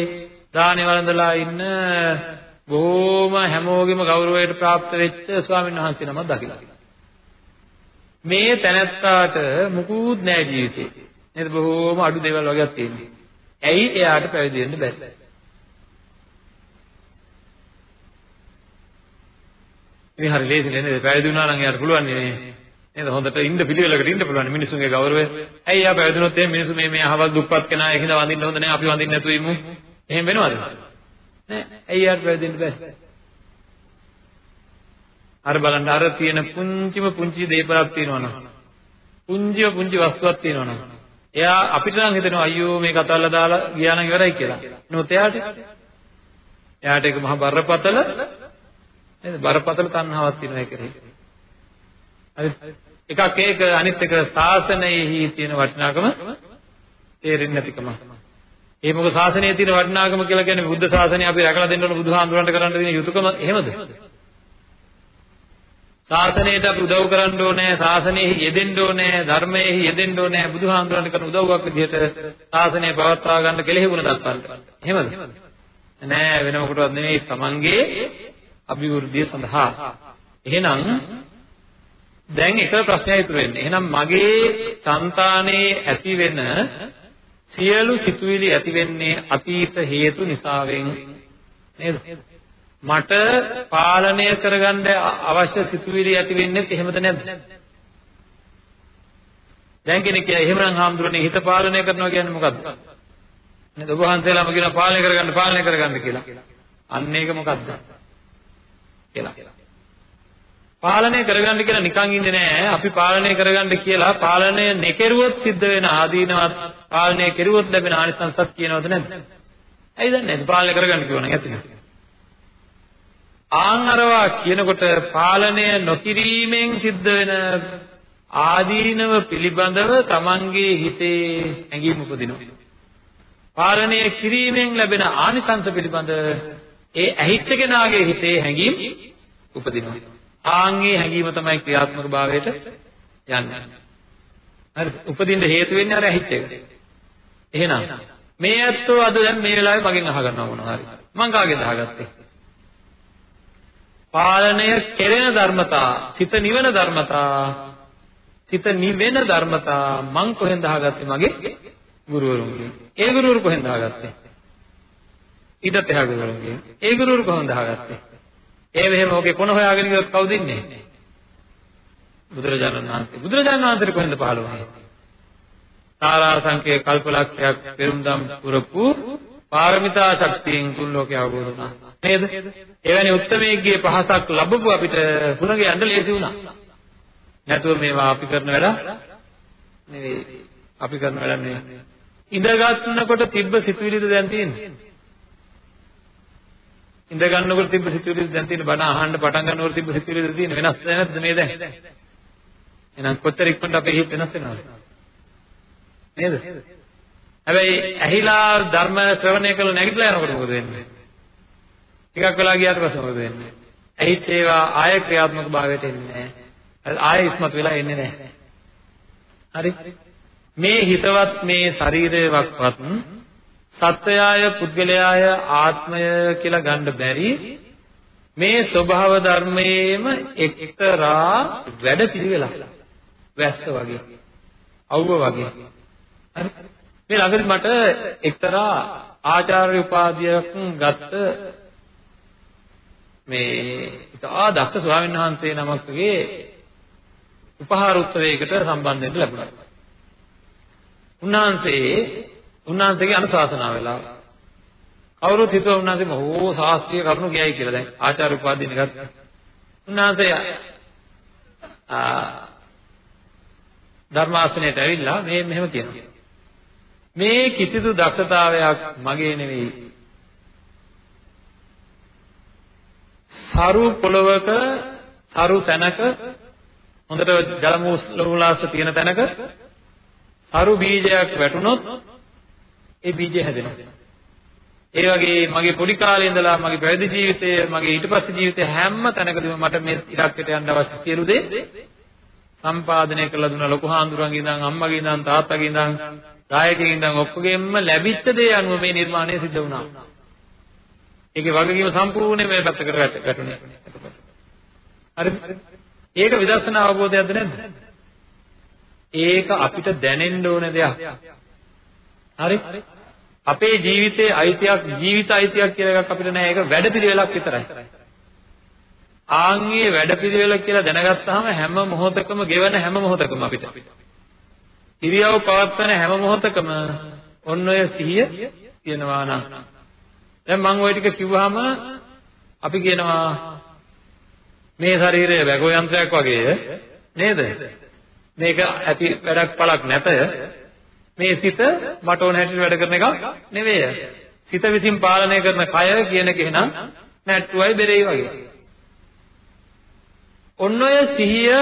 දානේ වළඳලා ඉන්න බොහොම හැමෝගෙම ගෞරවයට ප්‍රාප්ත වෙච්ච ස්වාමීන් වහන්සේ නමක් දකිලා මේ තැනැත්තාට මුකුත් නැහැ ජීවිතේ. නේද බොහොම අඩු දේවල් වගේක් තියෙන්නේ. ඇයි එයාට පැවිදි වෙන්න බැහැ? මේ හරි ලේසි නේද? පැවිදි වුණා නම් එයාට පුළුවන් නේ නේද හොඳට ඉන්න පිළිවෙලකට ඉන්න පුළුවන් මිනිසුන්ගේ ගෞරවය. ඇයි ආ පැවිදුනොත් එහෙම මිනිස්සු මේ මේ අහවල් දුප්පත් කෙනා එකිනෙක වඳින්න හොඳ නැහැ අපි වඳින්න නැතුව ඉමු. එහෙම වෙනවද? නෑ. ඇයි ආ පැවිදෙන්න බෑ? අර බලන්න අර තියෙන පුංචිම පුංචි දේපලක් තියෙනවනම් පුංචිම පුංචි වස්තුවක් තියෙනවනම් එයා අපිට නම් හිතෙනවා අයියෝ මේක අතල්ලා දාලා ගියා නම් ඉවරයි කියලා. නමුත් එයාට එයාට ඒක මහා බරපතල නේද? බරපතල තණ්හාවක් තියෙනවා ඒකේ. එකක් ඒක අනිත් එක සාසනයෙහි තියෙන වටිනාකම තේරෙන්නේ නැතිකම. ඒ මොකද සාසනයේ තියෙන වටිනාකම කියලා කියන්නේ බුද්ධ ශාසනය අපි රැකලා දෙන්න ඕන බුදුහාමුදුරන්ට කරන්න තියෙන යුතුයකම එහෙමද? ශාසනයට අපි උදව් කරන්න ඕනේ, ශාසනයෙහි යෙදෙන්න ඕනේ, ධර්මයෙහි යෙදෙන්න ඕනේ, බුදුහාමුදුරන්ට කරන උදව්වක් විදිහට ශාසනය පවත්වා ගන්න කෙලෙහිගුණ දක්වන්න. එහෙමද? නෑ වෙන මොකටවත් නෙමෙයි තමන්ගේ අභිවෘද්ධිය සඳහා. එහෙනම් දැන් එක ප්‍රශ්නයක් ඉතුරු වෙන්නේ. එහෙනම් මගේ సంతානයේ ඇති වෙන සියලු සිතුවිලි ඇති වෙන්නේ අතීත හේතු නිසාවෙන් නේද? මට පාලනය කරගන්න අවශ්‍ය සිතුවිලි ඇති වෙන්නේ එහෙමද නැද්ද? දැන් කෙනෙක් කියයි එහෙමනම් හාමුදුරනේ හිත පාලනය කරනවා කියන්නේ මොකද්ද? නේද? ඔබ වහන්සේලාම කියන පාලනය කරගන්න පාලනය කරගන්න කියලා. අන්න ඒක මොකද්ද? කියලා. පාලනය කරගන්න කියලා නිකන් ඉන්නේ නැහැ. අපි පාලනය කරගන්න කියලා පාලනය නොකරුවොත් සිද්ධ වෙන ආදීනවත් පාලනය කෙරුවොත් ලැබෙන ආනිසංසත් කියනවද නැද්ද? ඇයි දන්නේ නැද්ද? පාලනය කරගන්න කිව්වනම් ඇත්තද? ආන්තරවා කියනකොට පාලනය නොකිරීමෙන් සිද්ධ වෙන ආදීනව පිළිබඳව Tamanගේ හිතේ ඇඟීම් උපදිනවා. පාලනය කිරීමෙන් ලැබෙන ආනිසංස පිළිබඳ ඒ ඇහිච්ච කෙනාගේ හිතේ හැඟීම් උපදිනවා. ආන්ගේ හැඟීම තමයි ක්‍රියාත්මක භාවයට යන්නේ. හරිද? උපදින්න හේතු වෙන්නේ අර ඇහිච්ච එක. එහෙනම් මේ ඇත්තෝ අද දැන් මේ වෙලාවේ මගෙන් අහගන්නවා මොනවා හරි. මං කාගෙන්ද අහගත්තේ? පාලනය කෙරෙන ධර්මතා, සිත නිවන ධර්මතා, සිත නිවෙන ධර්මතා මං කොහෙන්ද අහගත්තේ මගේ ගුරුවරුන්ගෙන්. ඒ ගුරුවරු කොහෙන්ද අහගත්තේ? ඊටත් එහා ගුරුවරුන්ගෙන්. ඒ ගුරුවරු කොහෙන්ද අහගත්තේ? ඒ මෙහෙම ඔගේ කොන හොයාගෙන ගියොත් කවුද ඉන්නේ? බුදුරජාණන් වහන්සේ. බුදුරජාණන් වහන්සේ කොහෙන්ද පහළ වුණේ? සාරා සංකේ කල්පලක්ෂයක් පෙරුම්දම් පුරපු පාරමිතා ශක්තියෙන් තුන් ලෝකේ අවබෝධ වුණා. නේද? එවැනි උත්තරමේග්ගේ පහසක් ලැබපු අපිට හුණගේ යන්න ලේසි වුණා. නැතුව මේවා අපි කරන වැඩ නෙවෙයි. අපි කරන වැඩ නෙවෙයි. ඉඳගත්නකොට තිබ්බ සිතුවිලිද දැන් තියෙන්නේ? ඉඳ ගන්නකොට තිබ්බ සිතුවිලිද දැන් තියෙන බණ අහන්න පටන් ගන්නකොට තිබ්බ සිතුවිලිද තියෙන වෙනස් නැද්ද මේ දැන්? එහෙනම් කොතර ඉක්මනට අපේ හිත වෙනස් වෙනවද? නේද? හැබැයි ඇහිලා ධර්ම ශ්‍රවණය කළ නැගිටලා යනකොට මොකද වෙන්නේ? ටිකක් වෙලා ගියාට පස්සේ මොකද වෙන්නේ? ඇහිත් ඒවා ආය ක්‍රියාත්මක භාවයට එන්නේ නැහැ. ආය ඉස්මතු වෙලා එන්නේ නැහැ. හරි? මේ හිතවත් මේ ශරීරයවත් සත්‍යය පුද්ගලයාය ආත්මය කියලා ගන්න බැරි මේ ස්වභාව ධර්මයේම එක්තරා වැඩ පිළිවෙලක් වැස්ස වගේ අවුව වගේ හරි මේ ළඟදි මට එක්තරා ආචාර්ය උපාධියක් ගත්ත මේ ඉතා දක්ෂ ස්වාමීන් වහන්සේ නමකගේ උපහාර උත්සවයකට සම්බන්ධ වෙන්න ලැබුණා. උන්වහන්සේ උන්වහන්සේගේ අනුශාසනාව වෙලා කවුරුත් හිතුවා උන්වහන්සේ බොහෝ ශාස්ත්‍රීය කරුණු කියයි කියලා දැන් ආචාර්ය උපාධිය ගත්ත. උන්වහන්සේ ධර්මාසනයට ඇවිල්ලා මේ මෙහෙම කියනවා. මේ කිසිදු දක්ෂතාවයක් මගේ නෙවෙයි. සරු පොළවක සරු තැනක හොඳට ජල මූලාශ්‍ර තියෙන තැනක සරු බීජයක් වැටුනොත් ඒ බීජය හැදෙනවා. ඒ වගේ මගේ පොඩි කාලේ ඉඳලා මගේ පැවිදි ජීවිතයේ මගේ ඊට පස්සේ ජීවිතේ හැම තැනකදීම මට මේ ඉලක්කයට යන්න අවශ්‍ය සියලු දේ සම්පාදනය කරලා දුන්නා ලොකු හාමුදුරන්ගේ ඉඳන් අම්මගේ ඉඳන් තාත්තගේ ඉඳන් දායකයෙක් ඉඳන් ඔක්කොගෙම ලැබිච්ච දේ අනුව මේ නිර්මාණය සිද්ධ වුණා. ඒකේ වගකීම සම්පූර්ණයෙන් මේ පැත්තකට වැටුනේ. හරිද? ඒක විදර්ශනා අවබෝධයක්ද නැද්ද? ඒක අපිට දැනෙන්න ඕන දෙයක්. හරි? අපේ ජීවිතයේ අයිතියක් ජීවිත අයිතියක් කියලා එකක් අපිට නැහැ. ඒක වැඩපිළිවෙලක් විතරයි. ආන්ගේ වැඩපිළිවෙල කියලා දැනගත්තාම හැම මොහොතකම ගෙවන හැම මොහොතකම අපිට ඉරියව් පවත්වන හැම මොහොතකම ඔන්න ඔය සිහිය තියෙනවා නම් දැන් මම ওই ටික කිව්වහම අපි කියනවා මේ ශරීරය වැගෝ යන්ත්‍රයක් වගේ නේද මේක ඇති වැඩක් පළක් නැත මේ සිත මට ඕන හැටියට වැඩ කරන එක නෙවෙයි සිත විසින් පාලනය කරන කය කියන කෙනා නැට්ටුවයි බෙරෙයි වගේ ඔන්න ඔය සිහිය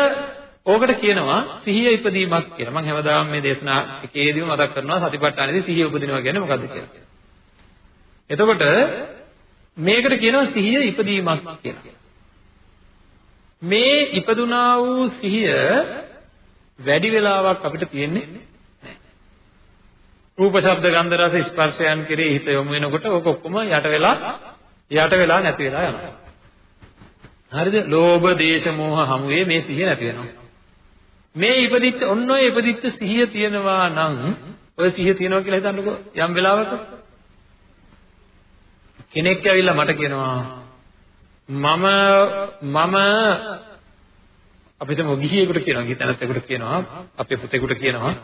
ඕකට කියනවා සිහිය ඉපදීමක් කියලා. මම හැමදාම මේ දේශනා එකේදීම මතක් කරනවා සතිපට්ඨානෙදී සිහිය උපදිනවා කියන්නේ මොකද්ද කියලා. එතකොට මේකට කියනවා සිහිය ඉපදීමක් කියලා. මේ ඉපදුනා වූ සිහිය වැඩි වෙලාවක් අපිට තියෙන්නේ නැහැ. රූප, ශබ්ද, ගන්ධ, රස, ස්පර්ශයන් කෙරෙහි හිත යොමු වෙනකොට ඕක ඔක්කොම යට වෙලා යට වෙලා නැති වෙලා යනවා. හරිද? ලෝභ, දේශ, මෝහ හමුවේ මේ සිහිය නැති වෙනවා. මේ ඉපදිච්ච ඔන්න ඔය ඉපදිච්ච සිහිය තියෙනවා නම් ඔය සිහිය තියෙනවා කියලා හිතන්නකෝ යම් වෙලාවක කෙනෙක් ඇවිල්ලා මට කියනවා මම මම අපිටම ගිහියෙකුට කියනවා ගිතනත්ෙකුට කියනවා අපේ පුතේකුට කියනවා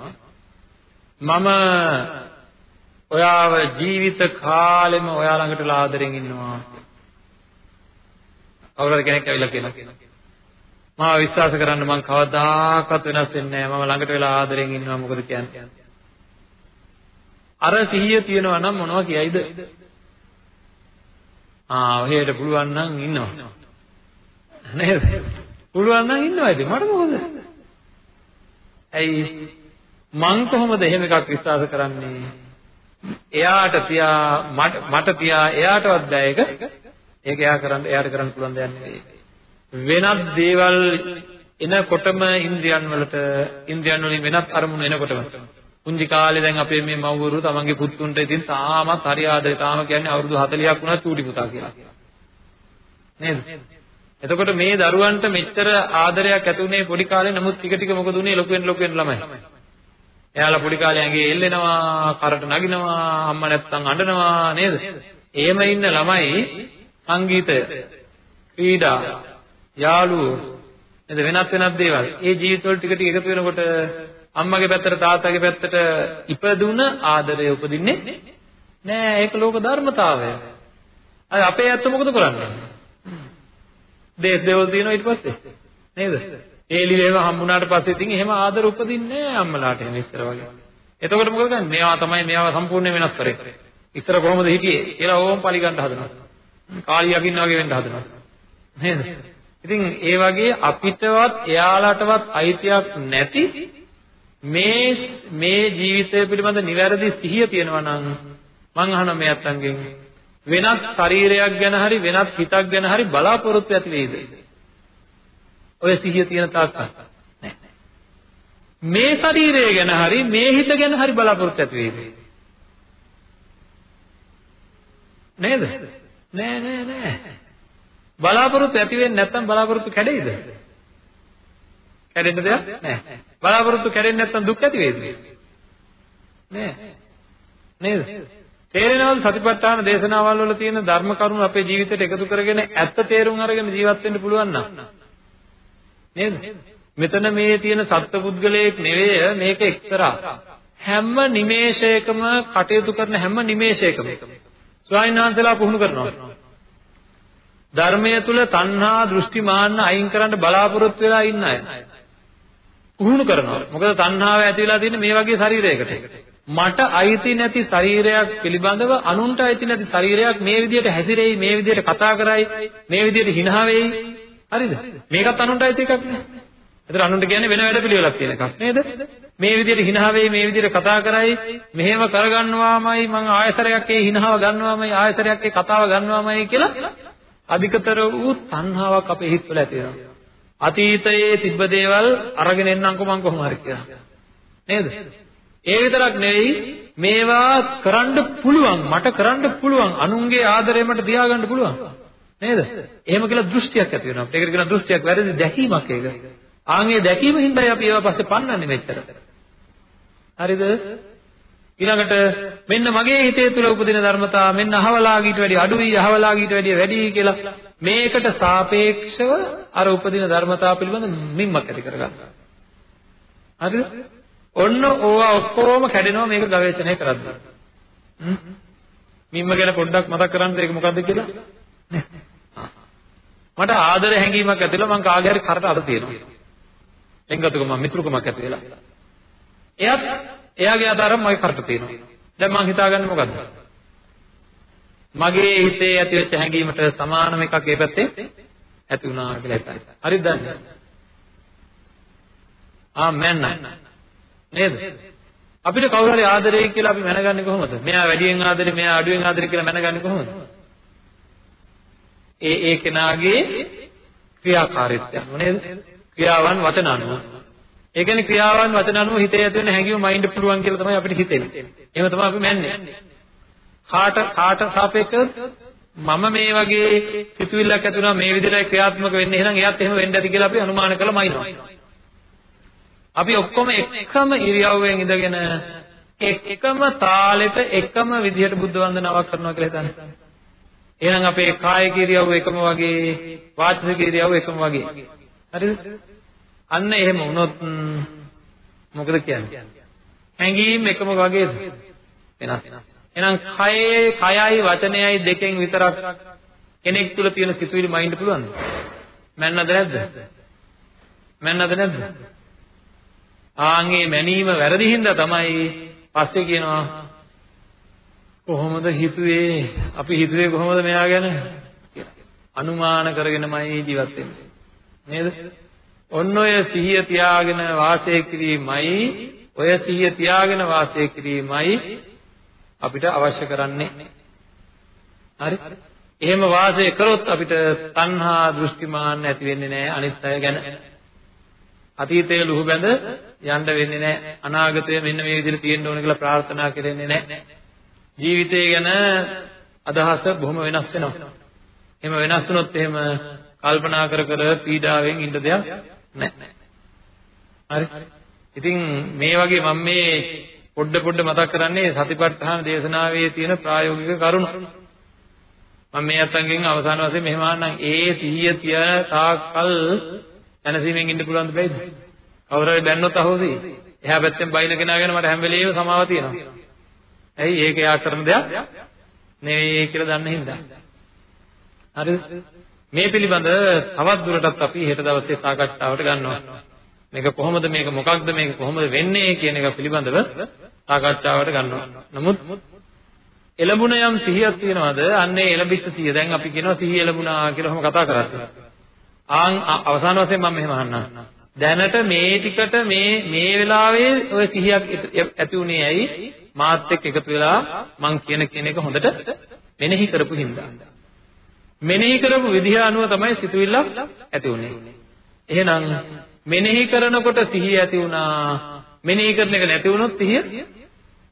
මම ඔයාව ජීවිත කාලෙම ඔයා ළඟට ආදරෙන් ඉන්නවා කවුරුහරි කෙනෙක් ඇවිල්ලා කියනවා මාව විශ්වාස කරන්න මං කවදාකවත් වෙනස් වෙන්නේ නැහැ. මම ළඟට වෙලා ආදරෙන් ඉන්නවා මොකද කියන්නේ? අර සිහිය තියෙනවා නම් මොනවා කියයිද? ආ ඔහෙට පුළුවන් නම් ඉන්නවා. නේද? පුළුවන් නම් ඉන්නවා ඉතින් මට මොකද? ඇයි මං කොහොමද එහෙම එකක් විශ්වාස කරන්නේ? එයාට තියා මට මට තියා එයාටවත් බෑ ඒක ඒක එයා කරන්න එයාට කරන්න පුළුවන් දෙයක් නෙවෙයි. වෙනත් දේවල් එනකොටම ඉන්ද්‍රියන් වලට ඉන්ද්‍රියන් වලින් වෙනත් අරමුණු එනකොටම පුංචි කාලේ දැන් අපේ මේ මව්වරු තමන්ගේ පුතුන්ට ඉතින් තාමත් හරි ආදරේ තාම කියන්නේ අවුරුදු 40ක් වුණා චූටි පුතා කියලා. නේද? එතකොට මේ දරුවන්ට මෙච්චර ආදරයක් ඇති උනේ පොඩි කාලේ නමුත් ටික ටික මොකද උනේ ලොකු වෙන ලොකු වෙන ළමයි. එයාලා පොඩි කාලේ ඇඟේ එල්ලෙනවා, කරට නගිනවා, අම්මා නැත්තම් අඬනවා නේද? එහෙම ඉන්න ළමයි සංගීතය, ක්‍රීඩා, යාළුවෝ නේද වෙනත් වෙනත් දේවල්. ඒ ජීවිතවල ටික ටික එකතු වෙනකොට අම්මගේ පැත්තට තාත්තගේ පැත්තට ඉපදුන ආදරය උපදින්නේ නෑ ඒක ලෝක ධර්මතාවය. අර අපේ ඇත්ත මොකද කරන්නේ? දේශ දේවල් තියෙනවා ඊට පස්සේ. නේද? ඒලිලේම හම්බුණාට පස්සේ ඉතින් එහෙම ආදර උපදින්නේ නෑ අම්මලාට එහෙම ඉස්සර වගේ. එතකොට මොකද කරන්නේ? මේවා තමයි මේවා සම්පූර්ණයෙන් වෙනස් කරේ. ඉස්සර කොහොමද හිටියේ කියලා ඕම් පලි ගන්න හදනවා. කාලිය යකින්න වගේ වෙන්න හදනවා. නේද? ඉතින් ඒ වගේ අපිටවත් එයාලටවත් අයිතියක් නැති මේ මේ ජීවිතය පිළිබඳ නිවැරදි සිහිය තියෙනවා නම් මං අහනවා මේ අත්තන්ගෙන් වෙනත් ශරීරයක් ගැන හරි වෙනත් හිතක් ගැන හරි බලාපොරොත්තු ඇති වෙයිද? ඔය සිහිය තියෙන තාක්කල් මේ ශරීරය ගැන හරි මේ හිත ගැන හරි බලාපොරොත්තු ඇති වෙයිද? නේද? නෑ නෑ නෑ. බලාපොරොත්තු ඇති වෙන්නේ නැත්නම් බලාපොරොත්තු කැඩෙයිද? කැඩෙන්න දෙයක් නෑ. බලාපොරොත්තු කැඩෙන්නේ නැත්නම් දුක් ඇති වේද? නෑ. නේද? තේරෙනවද සතිපට්ඨාන දේශනාවල් වල තියෙන ධර්ම කරුණු අපේ ජීවිතයට එකතු කරගෙන ඇත්ත තේරුම් අරගෙන ජීවත් වෙන්න පුළුවන් නම් නේද? මෙතන මේ තියෙන සත්පුද්ගලයෙක් නෙවෙයි මේක එක්තරා හැම නිමේෂයකම කටයුතු කරන හැම නිමේෂයකම ස්වාමීන් වහන්සේලා පුහුණු කරනවා. ධර්මයේ තුල තණ්හා දෘෂ්ටි මාන්න අයින් කරන්න බලාපොරොත්තු වෙලා ඉන්න අය. පුහුණු කරනවා. මොකද තණ්හාව ඇති වෙලා තියෙන්නේ මේ වගේ ශරීරයකට. මට අයිති නැති ශරීරයක් පිළිබඳව අනුන්ට අයිති නැති ශරීරයක් මේ විදිහට හැසිරෙයි මේ විදිහට කතා කරයි මේ විදිහට හිනහ වෙයි. හරිද? මේකත් අනුන්ට අයිති එකක් නේ. ඒතර අනුන්ට කියන්නේ වෙන වැඩ පිළිවෙලක් තියෙන එකක් නේද? මේ විදිහට හිනහ වෙයි මේ විදිහට කතා කරයි මෙහෙම කරගන්නවාමයි මං ආයසරයක් ඒ හිනහව ගන්නවාමයි ආයසරයක් ඒ කතාව ගන්නවාමයි කියලා අධිකතර වූ තණ්හාවක් අපේ හිතවල ඇති වෙනවා. අතීතයේ තිබ්බ දේවල් අරගෙන එන්නම්කෝ මං කොහොම හරි කියලා නේද ඒ විතරක් නෙවෙයි මේවා කරන්න පුළුවන් මට කරන්න පුළුවන් අනුන්ගේ ආදරය මට තියාගන්න පුළුවන් නේද? එහෙම කියලා දෘෂ්ටියක් ඇති වෙනවා. ඒකට කියන දෘෂ්ටියක් වැරදි දැකීමක් ඒක. ආන්ගේ දැකීම හින්දායි අපි ඒවා පස්සේ පන්නන්නේ මෙච්චර. හරිද? ඊළඟට මෙන්න මගේ හිතේ තුල උපදින ධර්මතා මෙන්න අහවලාගීට වැඩි අඩුයි අහවලාගීට වැඩි වැඩි කියලා මේකට සාපේක්ෂව අර උපදින ධර්මතා පිළිබඳ මිම්මක් ඇති කරගන්නවා. හරිද? ඔන්න ඕවා ඔක්කොම කැඩෙනවා මේක ගවේෂණය කරද්දී. මිම්ම ගැන පොඩ්ඩක් මතක් කරන්නද ඒක මොකද්ද කියලා? මට ආදර හැඟීමක් ඇතිලා මං කාගේ හරි කරට අත තියෙනවා. එංගතුකම මිත්‍රුකමක් ඇති වෙලා. එයාත් එයාගේ ආදාරම මගේ කරට තියෙනවා. දැන් මං හිතාගන්නේ මොකද්ද? මගේ හිතේ ඇතිවෙච්ච හැඟීමට සමානම එකක් ඒ පැත්තේ ඇති වුණා කියලා හිතයි. හරිද දන්නේ? ආ මෑන් නේද? අපිට කවුරු හරි ආදරෙයි කියලා අපි මැනගන්නේ කොහොමද? මෙයා වැඩියෙන් ආදරේ, මෙයා අඩුවෙන් ආදරේ කියලා මැනගන්නේ කොහොමද? ඒ ඒ කෙනාගේ ක්‍රියාකාරීත්වය නේද? ක්‍රියාවන් වචන අනුව. ඒ කියන්නේ ක්‍රියාවන් වචන අනුව හිතේ ඇති වෙන හැඟීම මයින්ඩ් පුළුවන් කියලා තමයි අපිට හිතෙන්නේ. එහෙම තමයි අපි මැන්නේ. කාට කාට සාපේක්ෂව මම මේ වගේ සිතුවිල්ලක් ඇති වුණා මේ විදිහට ක්‍රියාත්මක වෙන්නේ එහෙනම් එයාත් එහෙම වෙන්න ඇති කියලා අපි අනුමාන කරලා මයින්නවා. අපි ඔක්කොම එකම ඉරියව්වෙන් ඉඳගෙන එකම තාලෙට එකම විදිහට බුද්ධ වන්දනාවක් කරනවා කියලා හිතන්න. එහෙනම් අපේ කායික ඉරියව්ව එකම වගේ වාචික ඉරියව්ව එකම වගේ. හරිද? අන්න එහෙම වුණොත් මොකද කියන්නේ? හැඟීම් එකම වගේද? වෙනස්. එහෙනම් කයේ කයයි වචනයයි දෙකෙන් විතරක් කෙනෙක් තුල තියෙන සිතුවිලි මයින්ඩ් පුළුවන්ද? මැන්නද නැද්ද? මැන්නද නැද්ද? ආන්ගේ මැනීම වැරදි හින්දා තමයි පස්සේ කියනවා කොහොමද හිතුවේ අපි හිතුවේ කොහොමද මෙයා ගැන අනුමාන කරගෙනමයි ජීවත් වෙන්නේ නේද ඔන්න ඔය සිහිය තියාගෙන වාසය කිරීමයි ඔය සිහිය තියාගෙන වාසය කිරීමයි අපිට අවශ්‍ය කරන්නේ හරි එහෙම වාසය කරොත් අපිට තණ්හා දෘෂ්ටිමාන ඇති වෙන්නේ නැහැ අනිත් අය ගැන. අතීතයේ ලුහු බැඳ යන්න වෙන්නේ නැහැ. අනාගතය මෙන්න මේ විදිහට තියෙන්න ඕන කියලා ප්‍රාර්ථනා කරන්නේ නැහැ. ජීවිතය ගැන අදහස බොහොම වෙනස් වෙනවා. එහෙම වෙනස් වුණොත් එහෙම කල්පනා කර කර පීඩාවෙන් ඉන්න දෙයක් නැහැ. හරි. ඉතින් මේ වගේ මම මේ පොඩ පොඩ මතක් කරන්නේ සතිපට්ඨාන දේශනාවේ තියෙන ප්‍රායෝගික කරුණු. මම මේ අතංගෙන් අවසාන වශයෙන් මෙහෙම ආන්නම් ඒ සිහිය තියන තාක්කල් දැනසීමෙන් ඉන්න පුළුවන් දෙයිද? කවුරු හරි බැන්නොත් අහෝසි. එහා පැත්තෙන් බයින කෙනා ගැන මට හැම වෙලේම සමාව තියෙනවා. ඇයි ඒක යා කරන දෙයක් නෙවෙයි කියලා දන්න හින්දා. හරිද? මේ පිළිබඳ තවත් දුරටත් අපි හෙට දවසේ සාකච්ඡාවට ගන්නවා. මේක කොහොමද මේක මොකක්ද මේක කොහොමද වෙන්නේ කියන එක පිළිබඳව සාකච්ඡාවට ගන්නවා. නමුත් එළඹුණ යම් සිහියක් තියනවාද? අන්නේ එළඹිච්ච සිහිය. දැන් අපි කියනවා සිහිය එළඹුණා කියලා ඔහම කතා කරා. ආන් අවසාන වශයෙන් මම මෙහෙම අහන්නම්. දැනට මේ ටිකට මේ මේ වෙලාවේ ඔය සිහියක් ඇති උනේ ඇයි? මාත් එක්ක එකතු වෙලා මං කියන කියන එක හොඳට මෙනෙහි කරපු හින්දා. මෙනෙහි කරපු විදිහ අනුව තමයි සිතුවිල්ලක් ඇති උනේ. එහෙනම් මෙනෙහි කරනකොට සිහිය ඇති වුණා. මෙනෙහි කරන එක නැති වුණොත් සිහිය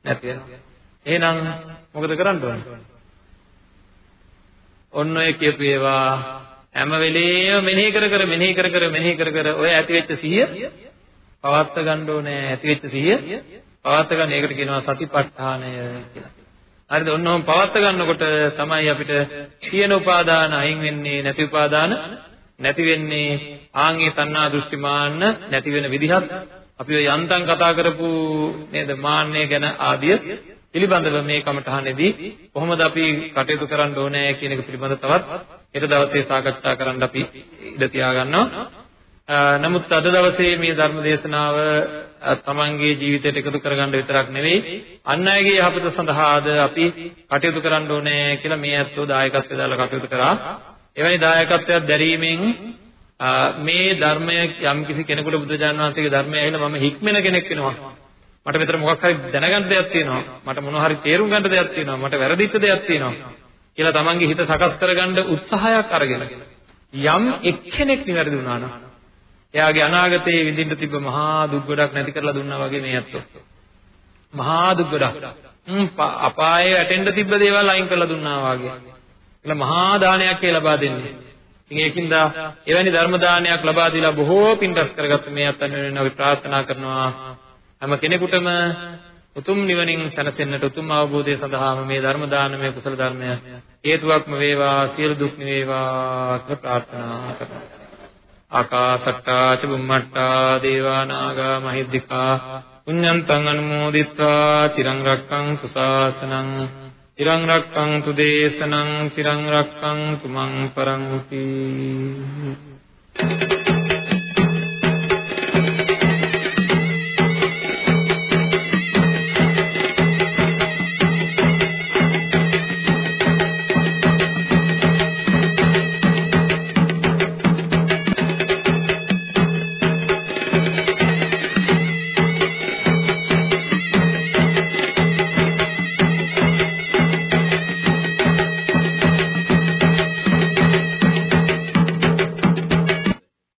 නැති වෙනවා. එහෙනම් මොකද කරන්න ඕනේ? ඔන්න ඔය කියපු ඒවා හැම වෙලේම මෙනෙහි කර කර මෙනෙහි කර කර මෙනෙහි කර කර ඔය ඇති වෙච්ච සිහිය පවත්ත ගන්න ඕනේ. ඇති වෙච්ච සිහිය පවත්ත ගන්න ඒකට කියනවා සතිපට්ඨානය කියලා. හරිද? ඔන්නෝම පවත්ත ගන්නකොට තමයි අපිට තියෙන උපාදාන අයින් වෙන්නේ නැති උපාදාන නැති වෙන්නේ ආන්ගේ තණ්හා දෘෂ්ටිමාන්න නැති වෙන විදිහත් අපි ඔය යන්තම් කතා කරපු නේද මාන්නය ගැන ආදිය පිළිබඳව මේ කමඨහනේදී කොහොමද අපි කටයුතු කරන්න ඕනේ කියන එක පිළිබඳව තවත් හෙට දවසේ සාකච්ඡා කරන්න අපි ඉඩ තියාගන්නවා. නමුත් අද දවසේ මේ ධර්ම දේශනාව තමන්ගේ ජීවිතයට එකතු කරගන්න විතරක් නෙවෙයි අන් අයගේ යහපත සඳහාද අපි කටයුතු කරන්න ඕනේ කියලා මේ ඇත්තෝ දායකත්වය දාලා කටයුතු කරා. එවැනි දායකත්වයක් දැරීමෙන් මේ ධර්මය යම් කිසි කෙනෙකුට බුදුජානක වහන්සේගේ ධර්මය ඇහිලා මම හික්මෙන කෙනෙක් වෙනවා. මට මෙතන මොකක් හරි දැනගන්න දෙයක් තියෙනවා. මට මොන හරි තේරුම් ගන්න දෙයක් තියෙනවා. මට වැරදිච්ච දෙයක් තියෙනවා. කියලා තමන්ගේ හිත සකස් කරගන්න උත්සාහයක් අරගෙන යම් එක්කෙනෙක් නිවැරදි වුණා නම් එයාගේ අනාගතයේ විඳින්න තිබ්බ මහා දුක් ගොඩක් නැති කරලා දුන්නා වගේ මේ අත්ෝ. මහා දුක් ගොඩක්. අපායේ වැටෙන්න තිබ්බ දේවල් අයින් කරලා දුන්නා වගේ. කියලා මහා දානයක් ඒ ලබා දෙන්නේ. ඉතින් ඒකින්ද එවැනි ධර්ම දානයක් ලබා දීලා බොහෝ පින් රැස් කරගත්ත මේ අතන වෙන අපි ප්‍රාර්ථනා කරනවා. හැම කෙනෙකුටම උතුම් නිවනින් සැනසෙන්නට උතුම් අවබෝධය සඳහාම මේ ධර්ම දානමය කුසල ධර්මය හේතුවක්ම වේවා සියලු දුක් නිවේවා කියලා ප්‍රාර්ථනා කරනවා. ආකාසට්ටා ච බුම්මට්ටා දේවා නාග මහිද්దికා පුඤ්ඤන්තං අනුමෝදිත්වා චිරං රක්ඛන්තු ශාසනං චිරං රක්ඛන්තු දේශනං චිරං රක්ඛන්තු මං පරන්ති Thank you.